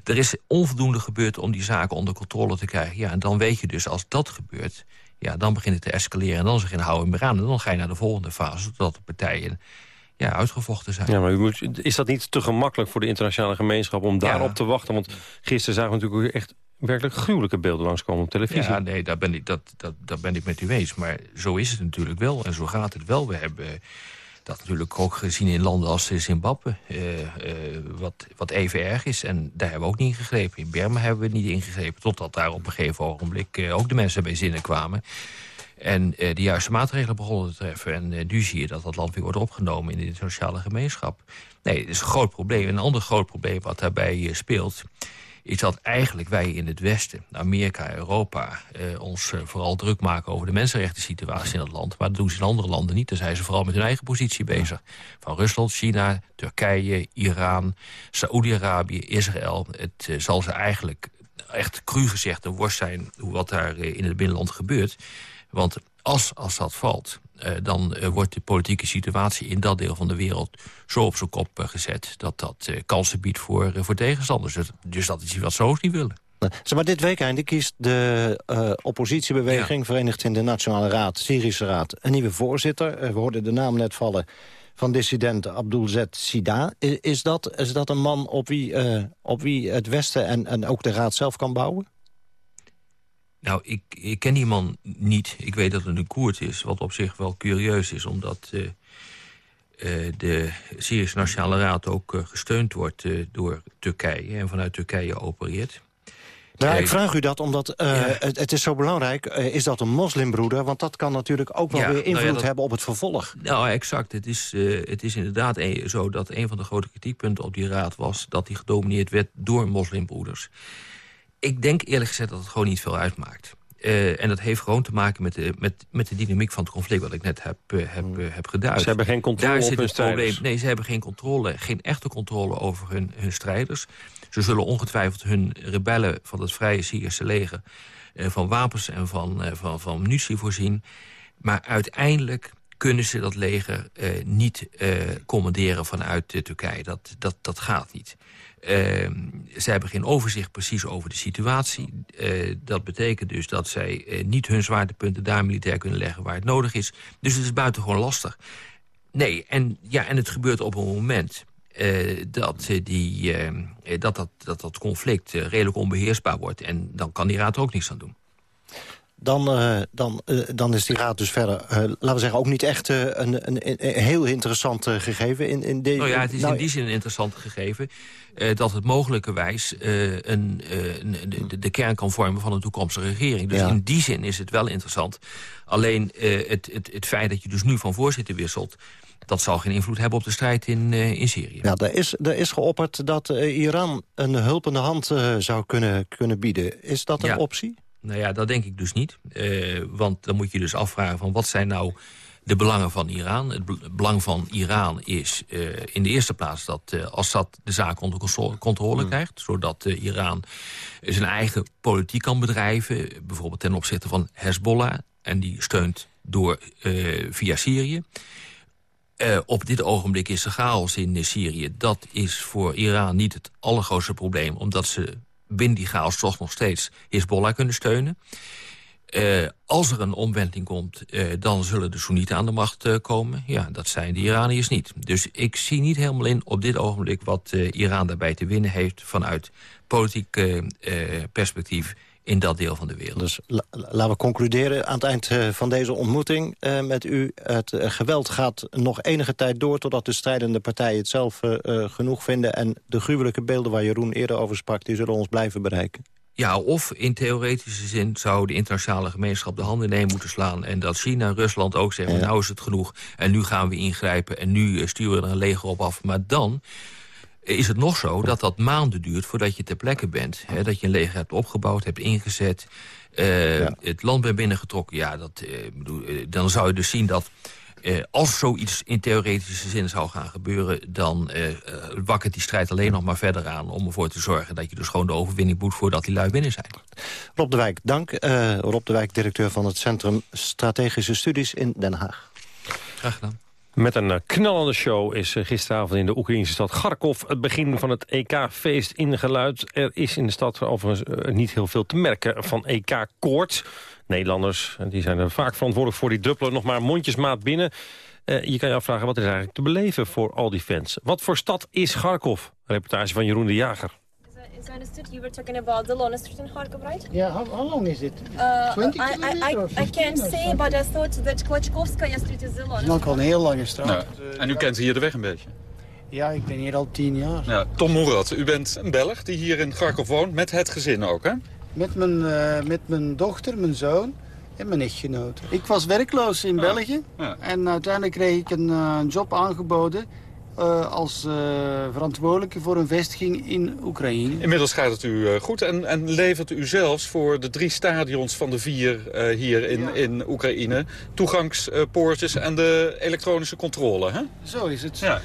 er is onvoldoende gebeurd om die zaken onder controle te krijgen. Ja, en dan weet je dus, als dat gebeurt... ja, dan begint het te escaleren en dan is er geen houden meer aan. En dan ga je naar de volgende fase, zodat de partijen ja, uitgevochten zijn. Ja, maar u moet, is dat niet te gemakkelijk voor de internationale gemeenschap om daarop te wachten? Want gisteren zagen we natuurlijk ook echt werkelijk gruwelijke beelden langskomen op televisie. Ja, nee, daar ben, ik, dat, dat, dat ben ik met u eens. Maar zo is het natuurlijk wel en zo gaat het wel. We hebben dat natuurlijk ook gezien in landen als Zimbabwe, eh, eh, wat, wat even erg is. En daar hebben we ook niet ingegrepen. In Burma hebben we niet ingegrepen, totdat daar op een gegeven ogenblik eh, ook de mensen bij zinnen kwamen. En de juiste maatregelen begonnen te treffen. En nu zie je dat dat land weer wordt opgenomen in de internationale gemeenschap. Nee, het is een groot probleem. Een ander groot probleem wat daarbij speelt is dat eigenlijk wij in het Westen, Amerika, Europa... Eh, ons eh, vooral druk maken over de mensenrechten situatie in het land. Maar dat doen ze in andere landen niet. Dan zijn ze vooral met hun eigen positie bezig. Van Rusland, China, Turkije, Iran, Saoedi-Arabië, Israël. Het eh, zal ze eigenlijk echt cru gezegd een worst zijn... wat daar in het binnenland gebeurt. Want als Assad valt, dan eh, wordt de politieke situatie in dat deel van de wereld zo op zijn kop eh, gezet... dat dat eh, kansen biedt voor, eh, voor tegenstanders. Dus, dus dat is iets wat zo niet willen. Zeg maar dit weekend kiest de eh, oppositiebeweging... verenigd in de Nationale Raad, Syrische Raad... een nieuwe voorzitter. Eh, we hoorden de naam net vallen van dissident Abdul Sida. Is, is, dat, is dat een man op wie, eh, op wie het Westen en, en ook de Raad zelf kan bouwen? Nou, ik, ik ken die man niet. Ik weet dat het een Koerd is, wat op zich wel curieus is... omdat eh, eh, de Syrische Nationale Raad ook eh, gesteund wordt door Turkije... en vanuit Turkije opereert. Nou, ik vraag u dat omdat het, het is zo belangrijk. Is dat een moslimbroeder? Want dat kan natuurlijk ook wel Ja, weer nou ja, invloed dat- hebben op het vervolg. Nou, exact. Het is, het is inderdaad een- zo dat een van de grote kritiekpunten op die raad was... dat die gedomineerd werd door moslimbroeders. Ik denk eerlijk gezegd dat het gewoon niet veel uitmaakt. Eh, en dat heeft gewoon te maken met de, met, met de dynamiek van het conflict... wat ik net heb, eh, heb, eh, heb geduid. Ze hebben geen controle Daar op zit hun het probleem. Nee, ze hebben geen controle, geen echte controle over hun, hun strijders. Ze zullen ongetwijfeld hun rebellen van het vrije Syrische leger... van wapens en van, van, van munitie voorzien. Maar uiteindelijk kunnen ze dat leger niet commanderen vanuit Turkije. Dat, dat, dat gaat niet. Eh, ze hebben geen overzicht precies over de situatie. Eh, dat betekent dus dat zij eh, niet hun zwaartepunten daar militair kunnen leggen waar het nodig is. Dus het is buitengewoon lastig. Nee, en, ja, en het gebeurt op een moment eh, dat, die, eh, eh, dat, dat, dat dat conflict redelijk onbeheersbaar wordt. En dan kan die raad er ook niks aan doen. Dan, eh, dan, eh, dan is die raad dus verder, eh, laten we zeggen, ook niet echt een, een, een heel interessant gegeven. In, in deze, Nou ja, het is nou, in die zin een interessant gegeven... dat het mogelijkerwijs een, de, de kern kan vormen van een toekomstige regering. Dus Ja. in die zin is het wel interessant. Alleen het, het, het feit dat je dus nu van voorzitter wisselt... dat zal geen invloed hebben op de strijd in, in Syrië. Ja, er is, er is geopperd dat Iran een hulpende hand zou kunnen, kunnen bieden. Is dat een Ja. optie? Nou ja, dat denk ik dus niet. Eh, want dan moet je dus afvragen van wat zijn nou de belangen van Iran. Het be- belang van Iran is eh, in de eerste plaats dat eh, Assad de zaak onder controle, controle krijgt. Zodat Iran zijn eigen politiek kan bedrijven. Bijvoorbeeld ten opzichte van Hezbollah. En die steunt door via Syrië. Op dit ogenblik is de chaos in Syrië. Dat is voor Iran niet het allergrootste probleem. Omdat ze binnen die chaos toch nog steeds Hezbollah kunnen steunen. Eh, als er een omwenteling komt, eh, dan zullen de Soenieten aan de macht eh, komen. Ja, dat zijn de Iraniërs niet. Dus ik zie niet helemaal in op dit ogenblik... wat Iran daarbij te winnen heeft vanuit politiek perspectief in dat deel van de wereld. Dus la- la- laten we concluderen aan het eind eh, van deze ontmoeting eh, met u. Het eh, geweld gaat nog enige tijd door... totdat de strijdende partijen het zelf genoeg vinden. En de gruwelijke beelden waar Jeroen eerder over sprak... die zullen ons blijven bereiken. Ja, of in theoretische zin zou de internationale gemeenschap de handen ineen moeten slaan... en dat China en Rusland ook zeggen, nou is het genoeg... en nu gaan we ingrijpen en nu sturen we er een leger op af. Maar dan is het nog zo dat dat maanden duurt voordat je ter plekke bent. Hè, dat je een leger hebt opgebouwd, hebt ingezet, eh, het land bent binnengetrokken. Ja, dat, eh, bedoel, eh, dan zou je dus zien dat... als zoiets in theoretische zin zou gaan gebeuren... dan wakkert die strijd alleen nog maar verder aan... om ervoor te zorgen dat je dus gewoon de overwinning boet... voordat die lui binnen zijn. Rob de Wijk, dank. Rob de Wijk, directeur van het Centrum Strategische Studies in Den Haag. Graag gedaan. Met een eh, knallende show is eh, gisteravond in de Oekraïnse stad Kharkov... het begin van het EK-feest ingeluid. Er is in de stad overigens eh, niet heel veel te merken van EK-koorts. Nederlanders die zijn er vaak verantwoordelijk voor die druppelen nog maar mondjesmaat binnen. Je kan je afvragen wat is eigenlijk te beleven voor al die fans. Wat voor stad is Kharkov? Reportage van Jeroen de Jager. As I understood, you were talking about the Lona Street in Kharkov, right? Yeah, how, how long is it? Uh, 20 I, I, I, I 15 can't say, but I thought that Klachkovskaya Street is the Het Lona is een heel lange straat. Nou, en u kent hier de weg een beetje? Ja, ik ben hier al tien jaar. Ja, Tom Moerat, u bent een Belg die hier in Kharkov woont met het gezin ook, hè? Met mijn, eh, met mijn dochter, mijn zoon en mijn echtgenote. Ik was werkloos in België. Ja. En uiteindelijk kreeg ik een eh, job aangeboden eh, als uh, verantwoordelijke voor een vestiging in Oekraïne. Inmiddels gaat het u uh, goed en, en, levert u zelfs voor de drie stadions van de vier hier in, ja. in Oekraïne... toegangspoortjes en de elektronische controle, hè? Zo is het. Ja.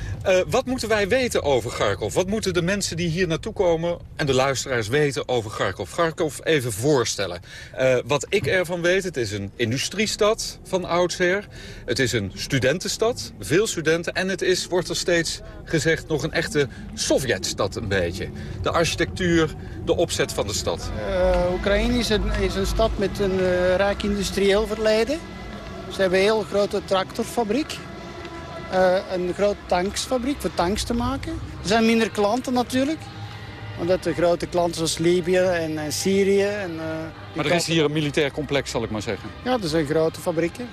wat moeten wij weten over Kharkov? Wat moeten de mensen die hier naartoe komen en de luisteraars weten over Kharkov? Kharkov even voorstellen. wat ik ervan weet, het is een industriestad van oudsher. Het is een studentenstad, veel studenten en het is, wordt er steeds gezegd nog een echte Sovjetstad een beetje. De architectuur, de opzet van de stad. Uh, Oekraïne is een, stad met een uh, rijk industrieel verleden. Ze hebben een heel grote tractorfabriek. Uh, een grote tanksfabriek voor tanks te maken. Er zijn minder klanten natuurlijk omdat de grote klanten zoals Libië en, en Syrië... En, uh, maar er is hier een militair complex, zal ik maar zeggen. Ja, er zijn grote fabrieken.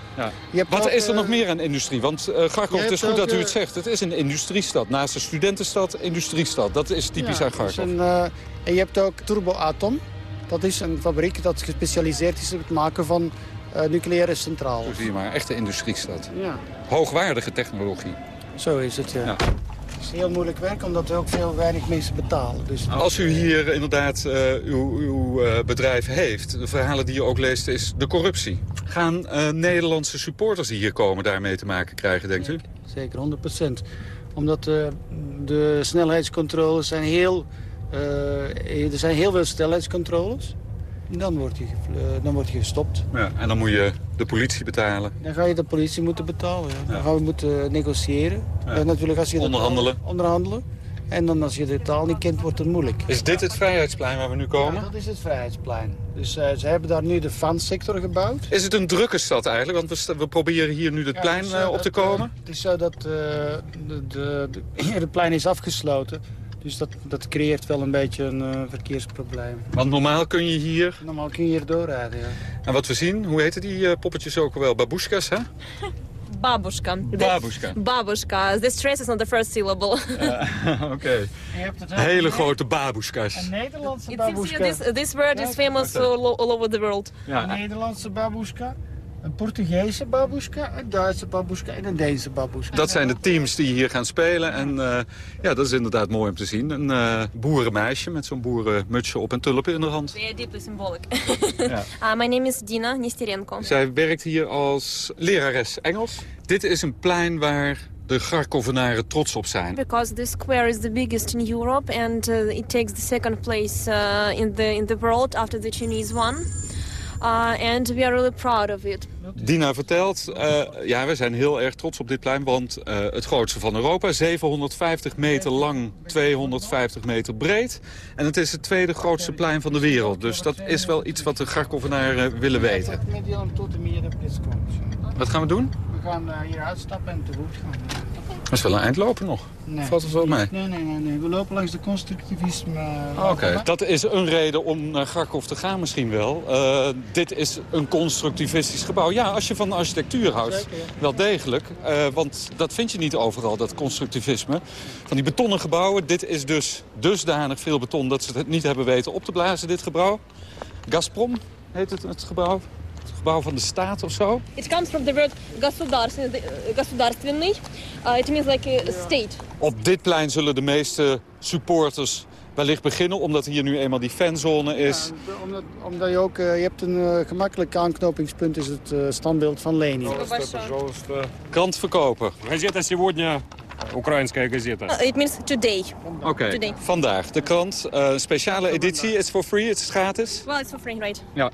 Ja. Wat ook, is er nog meer aan industrie? Want uh, Garkov, het is goed ook, dat u het zegt. Het is een industriestad. Naast de studentenstad, industriestad. Dat is typisch ja, aan Garkov. Een, en je hebt ook Turbo Atom. Dat is een fabriek dat gespecialiseerd is op het maken van nucleaire centrales. Zo zie je maar, echte industriestad. Ja. Hoogwaardige technologie. Zo is het, ja. ja. Het is heel moeilijk werk, omdat er ook veel weinig mensen betalen. Dus... Als u hier inderdaad uh, uw, uw uh, bedrijf heeft, de verhalen die je ook leest, is de corruptie. Gaan uh, Nederlandse supporters die hier komen daarmee te maken krijgen, denkt u? Zeker, 100 procent. Omdat de snelheidscontroles zijn heel... er zijn heel veel snelheidscontroles. Dan word je, dan word je gestopt. Ja, en dan moet je de politie betalen. Dan ga je de politie moeten betalen. Ja. Dan gaan we moeten negociëren. Ja. En natuurlijk als je onderhandelen. Taal, onderhandelen. En dan als je de taal niet kent, wordt het moeilijk. Is dit het Vrijheidsplein waar we nu komen? Ja, dat is het Vrijheidsplein. Dus uh, ze hebben daar nu de fansector gebouwd. Is het een drukke stad eigenlijk? Want we, we proberen hier nu het plein uh, op te komen. Uh, het is zo dat de, de, de, het plein is afgesloten. Dus dat, dat creëert wel een beetje een uh, verkeersprobleem. Want normaal kun je hier... Normaal kun je hier doorrijden, ja. En wat we zien, hoe heten die uh, poppetjes ook wel? Babushkas, hè? Babushka. Babushka. Babushka. The stress is not the first syllable. Uh, Oké. Okay. Hele grote babushkas. Een Nederlandse It babushka. Seems this, this word is famous all, all over the world. Ja. Een Nederlandse babushka. Een Portugese babushka, een Duitse babushka en een Deense babushka. Dat zijn de teams die hier gaan spelen. En uh, ja, dat is inderdaad mooi om te zien. Een uh, boerenmeisje met zo'n boerenmutsje op en tulpen in de hand. Very deeply symbolic. ja. uh, my name is Dina Nesterenko. Zij werkt hier als lerares Engels. Dit is een plein waar de Garkovenaren trots op zijn. Because the square is the biggest in Europe and uh, it takes the second place uh, in the in the world after the Chinese one. Uh, and we are really proud of it. Dina vertelt, uh, ja, we zijn heel erg trots op dit plein, want uh, het grootste van Europa, 750 meter lang, 250 meter breed. En het is het tweede grootste plein van de wereld. Dus dat is wel iets wat de Garkovenaren willen weten. Wat gaan we doen? We gaan hier uitstappen en te voet gaan. Dat is wel een eind lopen nog. Nee. Valt het wel mee? Nee, nee, nee, nee. We lopen langs de constructivisme. Oké, okay. dat is een reden om naar Garkov te gaan misschien wel. Uh, dit is een constructivistisch gebouw. Ja, als je van architectuur houdt, Zeker, ja. wel degelijk. Uh, want dat vind je niet overal, dat constructivisme. Van die betonnen gebouwen, dit is dus dusdanig veel beton... dat ze het niet hebben weten op te blazen, dit gebouw. Gazprom heet het, het gebouw Het gebouw van de staat of zo. It comes from the word государственный. Uh, it means like a state. Op dit plein zullen de meeste supporters wellicht beginnen, omdat hier nu eenmaal die fanzone is. Ja, omdat, omdat je ook, uh, je hebt een uh, gemakkelijk aanknopingspunt, is het uh, standbeeld van Lenin. Krant verkopen. Газета сегодня, украинская газета. Uh, it means today. Oké, okay. vandaag. De krant, uh, speciale editie, it's for free, het is gratis. Well, it's for free, right. Ja.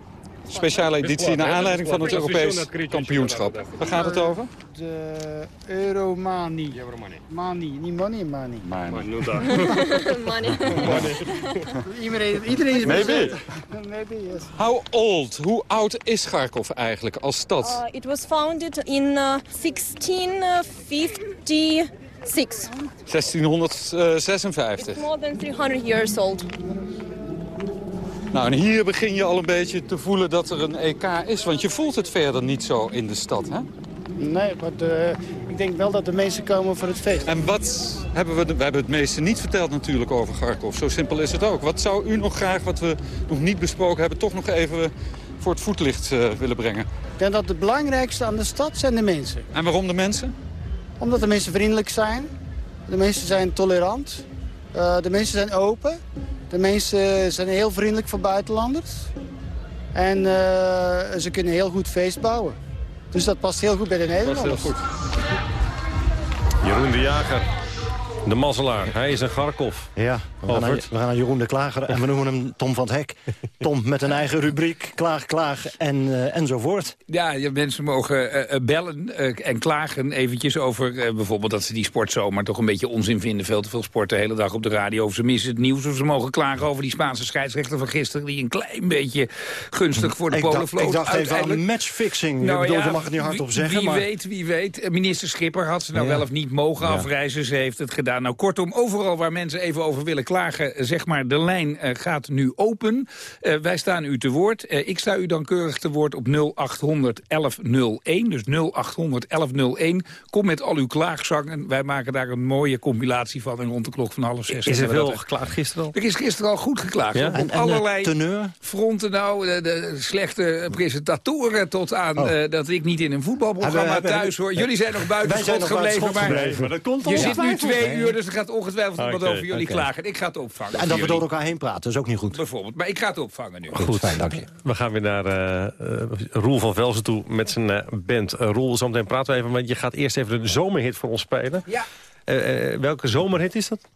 Speciale editie naar aanleiding van het Europees kampioenschap. Waar gaat het over? De Euromani. Mani, niet money, money. Money. money. Iedereen, iedereen is Maybe. Maybe, yes. How old, hoe oud is Kharkov eigenlijk als stad? Uh, it was founded in uh, 1656. 1656. It's more than 300 years old. Nou, en hier begin je al een beetje te voelen dat er een EK is. Want je voelt het verder niet zo in de stad, hè? Nee, maar de, ik denk wel dat de mensen komen voor het feest. En wat hebben we... We hebben het meeste niet verteld natuurlijk over Kharkov. Zo simpel is het ook. Wat zou u nog graag, wat we nog niet besproken hebben... toch nog even voor het voetlicht uh, willen brengen? Ik denk dat het belangrijkste aan de stad zijn de mensen. En waarom de mensen? Omdat de mensen vriendelijk zijn. De mensen zijn tolerant. Uh, de mensen zijn open. De mensen zijn heel vriendelijk voor buitenlanders. En uh, ze kunnen heel goed feest bouwen. Dus dat past heel goed bij de Nederlanders. Past heel goed. Jeroen de Jager, de mazzelaar. Hij is een Garkov. Ja, we gaan, naar, we gaan, naar, Jeroen de Klager en we noemen hem Tom van het Hek. Tom met een eigen rubriek, klaag, klaag en, uh, enzovoort. Ja, mensen mogen uh, bellen uh, en klagen eventjes over bijvoorbeeld dat ze die sportzomer toch een beetje onzin vinden. Veel te veel sport de hele dag op de radio. Of ze missen het nieuws. Of ze mogen klagen over die Spaanse scheidsrechter van gisteren. Die een klein beetje gunstig voor de ik Polen vloog. Ik dacht even aan matchfixing. Nou, bedoel, ja, je mag het niet hardop zeggen. Wie maar... weet, wie weet. Minister Schipper had ze nou ja. wel of niet mogen afreizen. Ze heeft het gedaan. Nou, kortom, overal waar mensen even over willen klagen, zeg maar, de lijn uh, gaat nu open. Uh, wij staan u te woord. Uh, ik sta u dan keurig te woord op 0800 1101. Dus 0800 1101. Kom met al uw klaagzangen. Wij maken daar een mooie compilatie van. En rond de klok van half zes. Is er veel geklaagd gisteren al? Er is gisteren al goed geklaagd. Ja? Op En, en allerlei teneur? fronten. Nou, de, de slechte presentatoren tot aan oh. dat ik niet in een voetbalprogramma hebben, thuis hoor. Jullie zijn nog buiten schot gebleven. Maar, gebleven. Dat komt je zit nu twee uur, dus er gaat ongetwijfeld okay, iemand over jullie okay. klagen. Ik ga het opvangen. En dat we door elkaar heen praten, dat is ook niet goed. Bijvoorbeeld, maar ik ga het opvangen nu. Goed, fijn, dank je. We gaan weer naar uh, uh, Roel van Velzen toe met zijn uh, band. Roel, zometeen praten we even, want je gaat eerst even de zomerhit voor ons spelen. Ja. welke zomerhit is dat?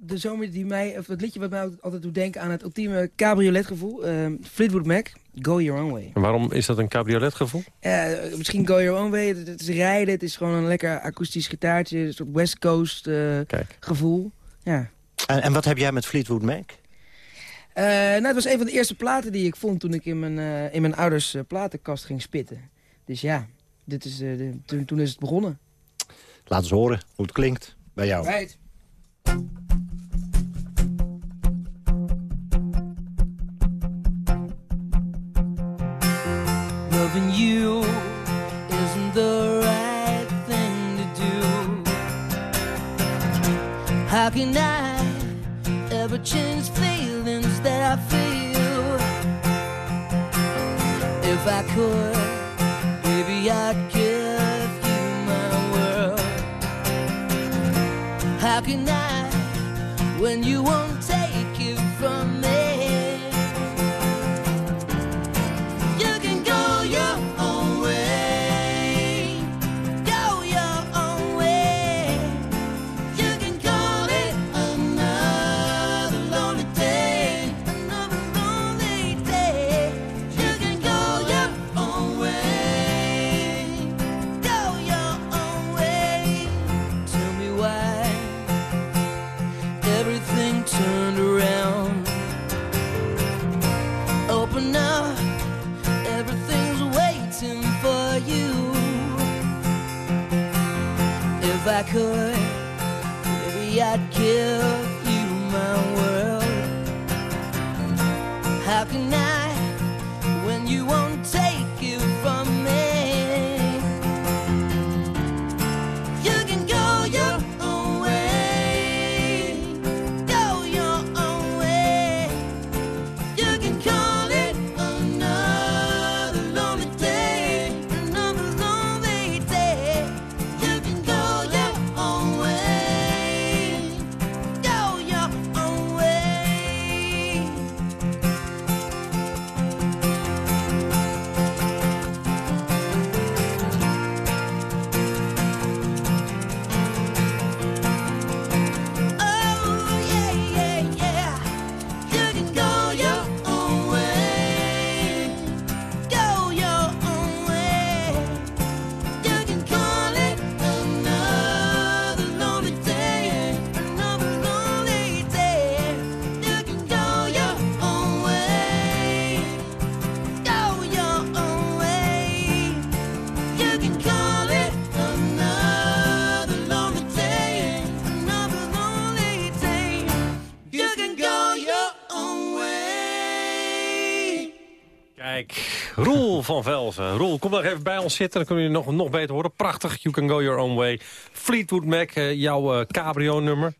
De zomer die mij, of het liedje wat mij altijd doet denken aan het ultieme cabrioletgevoel. Fleetwood Mac, Go Your Own Way. En waarom is dat een cabrioletgevoel? misschien Go Your Own Way, het, het, is rijden, het is gewoon een lekker akoestisch gitaartje, een soort West Coast gevoel. Ja. En, en wat heb jij met Fleetwood Mac? Uh, nou, het was een van de eerste platen die ik vond toen ik in mijn, uh, in mijn ouders uh, platenkast ging spitten. Dus ja, dit is, de, toen, toen, is het begonnen. Laat eens horen hoe het klinkt bij jou. Right. Loving you isn't the right thing to do. How can I ever change feelings that I feel? If I could, baby, I'd give you my world. How can I when you won't take it from me? Could, Roel van Velzen. Roel, kom nog even bij ons zitten. Dan kunnen jullie nog, nog beter horen. Prachtig, You Can Go Your Own Way. Fleetwood Mac, eh, jouw uh, cabrio-nummer.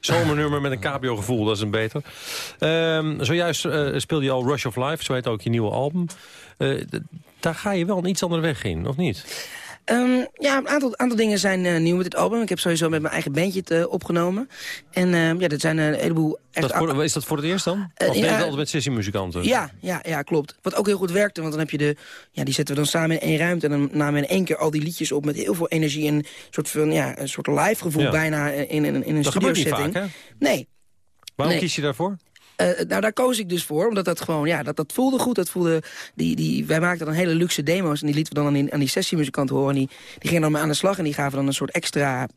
Zomernummer met een cabrio-gevoel, dat is een beter. Um, zojuist uh, speelde je al Rush of Life, zo heet ook je nieuwe album. daar ga je wel een iets andere weg in, of niet? Ehm, ja, een aantal, aantal dingen zijn eh, nieuw met dit album. Ik heb sowieso met mijn eigen bandje het eh, opgenomen. En ehm, ja, dat zijn een heleboel... Echt Dat voor- is dat voor het eerst dan? Eh, of deed je ja, het altijd met sessiemuzikanten? Ja, ja, ja, klopt. Wat ook heel goed werkte, want dan heb je de... Ja, die zetten we dan samen in één ruimte. En dan namen we in één keer al die liedjes op met heel veel energie... en een soort, van, ja, een soort live gevoel Ja. bijna in, in, in een Dat studio gebeurt niet setting. vaak? Nee. Waarom Nee. kies je daarvoor? Eh, nou, daar koos ik dus voor, omdat dat gewoon, ja, dat, dat voelde goed. Dat voelde, die, die, wij maakten dan hele luxe demo's en die lieten we dan aan die, aan die sessiemuzikanten horen. En die, die gingen dan mee aan de slag en die gaven dan een soort extra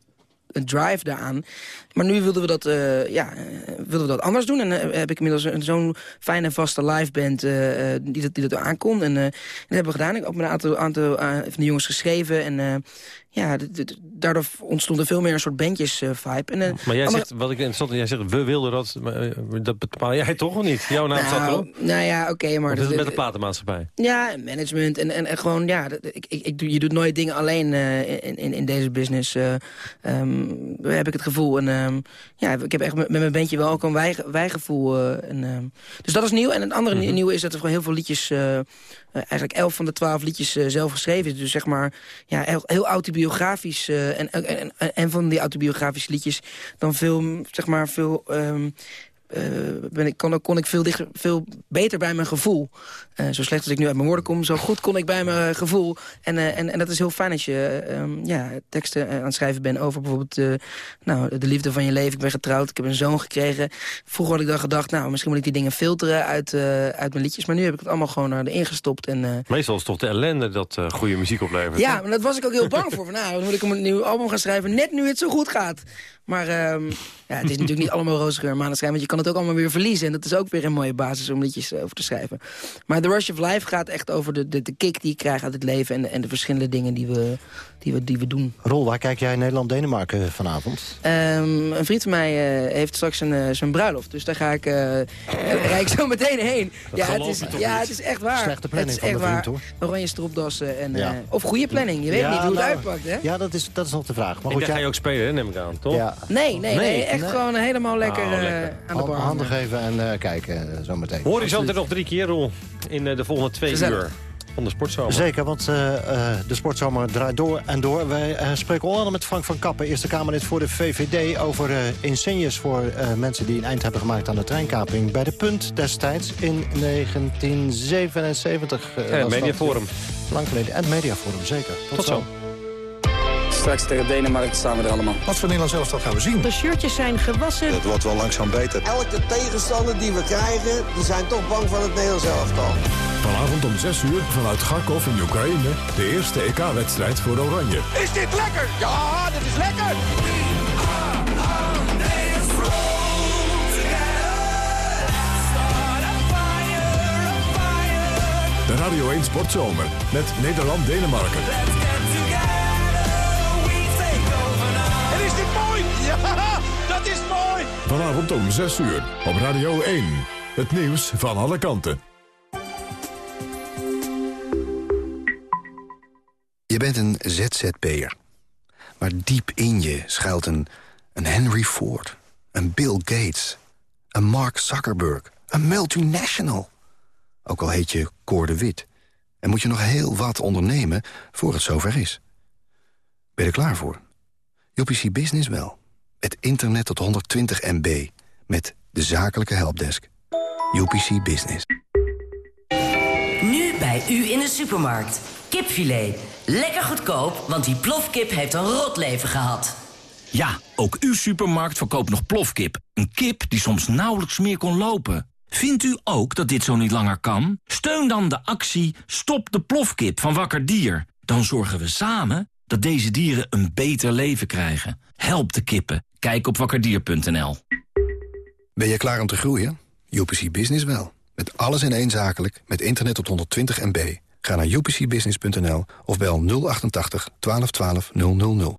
een drive daaraan. Maar nu wilden we dat, eh, ja, eh, wilden we dat anders doen. En heb ik inmiddels zo'n fijne vaste live band die, dat, die dat aankon. En dat hebben we gedaan. Ik heb met een aantal, aantal van de jongens geschreven. En ja, daardoor ontstond er veel meer een soort bandjes eh, vibe. En, eh, Maar jij zegt, wat ik interessant jij zegt, we wilden dat, eh, dat bepaal jij toch of niet? Jouw naam staat nou, erop? nou ja, oké, maar... Of is het dat- met de platenmaatschappij? Ja, en management en, en, en gewoon, ja, dat- ik, ik, ik doe, je doet nooit dingen alleen in, in, in deze business, eh, ehm, heb ik het gevoel. En ehm, ja, ik heb echt met, met mijn bandje wel ook een wij, wijgevoel. en, ehm, dus dat is nieuw. En het andere Mhm. nieuwe is dat er gewoon heel veel liedjes, eigenlijk elf van de twaalf liedjes eh, zelf geschreven is. Dus zeg maar, ja, heel, heel autobiografisch. eh, en, en, en, van die autobiografische liedjes dan veel, zeg maar, veel... ehm, eh, ben ik, kon, kon ik veel, dichter, veel beter bij mijn gevoel. Eh, zo slecht als ik nu uit mijn woorden kom, zo goed kon ik bij mijn gevoel. En, eh, en, en dat is heel fijn als je eh, ehm, ja, teksten eh, aan het schrijven bent over bijvoorbeeld eh, nou, de liefde van je leven. Ik ben getrouwd, ik heb een zoon gekregen. Vroeger had ik dan gedacht, nou, misschien moet ik die dingen filteren uit, eh, uit mijn liedjes. Maar nu heb ik het allemaal gewoon naar erin gestopt. En, eh, Meestal is het toch de ellende dat eh, goede muziek oplevert. ja, maar dat was ik ook heel bang voor. Van, nou, dan moet ik een nieuw album gaan schrijven, net nu het zo goed gaat. Maar ehm, ja, het is natuurlijk niet allemaal roze geur en maneschijn, want je kan het ook allemaal weer verliezen. En dat is ook weer een mooie basis om liedjes eh, over te schrijven. Maar The Rush of Life gaat echt over de, de, de kick die ik krijg uit het leven... en de, en de verschillende dingen die we, die we, die we doen. Rol, waar kijk jij Nederland-Denemarken vanavond? Ehm, een vriend van mij eh, heeft straks een, eh, zijn bruiloft. Dus daar ga ik, eh rijd ik zo meteen heen. Dat ja, het is, ja, het is echt waar. Slechte planning het is van echt de vriend, waar. Oranje stropdassen. En, Ja. eh, of goede planning. Je weet Ja, niet hoe het nou, uitpakt, hè? Ja, dat is, dat is nog de vraag. Maar goed, daar ga jij- je ook spelen, hè, neem ik aan, toch? Ja. Nee, nee, nee. Echt nee. gewoon helemaal lekker, Oh, eh, lekker. aan de Handen geven en eh, kijken eh, zo meteen. Hoor je zo meteen nog drie keer, Roel, in eh, de volgende twee Gezellig. uur van de Sportzomer. Zeker, want eh, eh, de sportzomer draait door en door. Wij eh, spreken onder andere met Frank van Kappen, Eerste Kamerlid voor de VVD... over eh insignes voor eh, mensen die een eind hebben gemaakt aan de treinkaping... bij de Punt destijds in 1977. eh, En. Mediaforum. Lang geleden. En het Mediaforum, zeker. Tot, Tot zo. Straks tegen Denemarken staan we er allemaal. Wat voor Nederlands elftal gaan we zien? De shirtjes zijn gewassen. Het wordt wel langzaam beter. Elke tegenstander die we krijgen, die zijn toch bang van het Nederlands elftal. Vanavond om 6 uur vanuit Kharkov in Oekraïne... de eerste EK-wedstrijd voor Oranje. Is dit lekker? Ja, dit is lekker! De Radio 1 Sportzomer met Nederland-Denemarken. Dit mooi? Ja, dat is mooi! Vanavond om 6 uur op Radio 1. Het nieuws van alle kanten. Je bent een ZZP'er. Maar diep in je schuilt een, een Henry Ford, een Bill Gates, een Mark Zuckerberg, een multinational. Ook al heet je Cor de Wit. En moet je nog heel wat ondernemen voor het zover is. Ben je er klaar voor? UPC Business wel. Het internet tot 120 MB. Met de zakelijke helpdesk. UPC Business. Nu bij u in de supermarkt. Kipfilet. Lekker goedkoop, want die plofkip heeft een rot leven gehad. Ja, ook uw supermarkt verkoopt nog plofkip. Een kip die soms nauwelijks meer kon lopen. Vindt u ook dat dit zo niet langer kan? Steun dan de actie Stop de plofkip van Wakker Dier. Dan zorgen we samen dat deze dieren een beter leven krijgen. Help de kippen. Kijk op wakkerdier.nl. Ben je klaar om te groeien? UPC Business wel. Met alles in één zakelijk, met internet tot 120 MB. Ga naar upcbusiness.nl of bel 088 1212 000.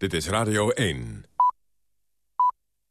Dit is Radio 1.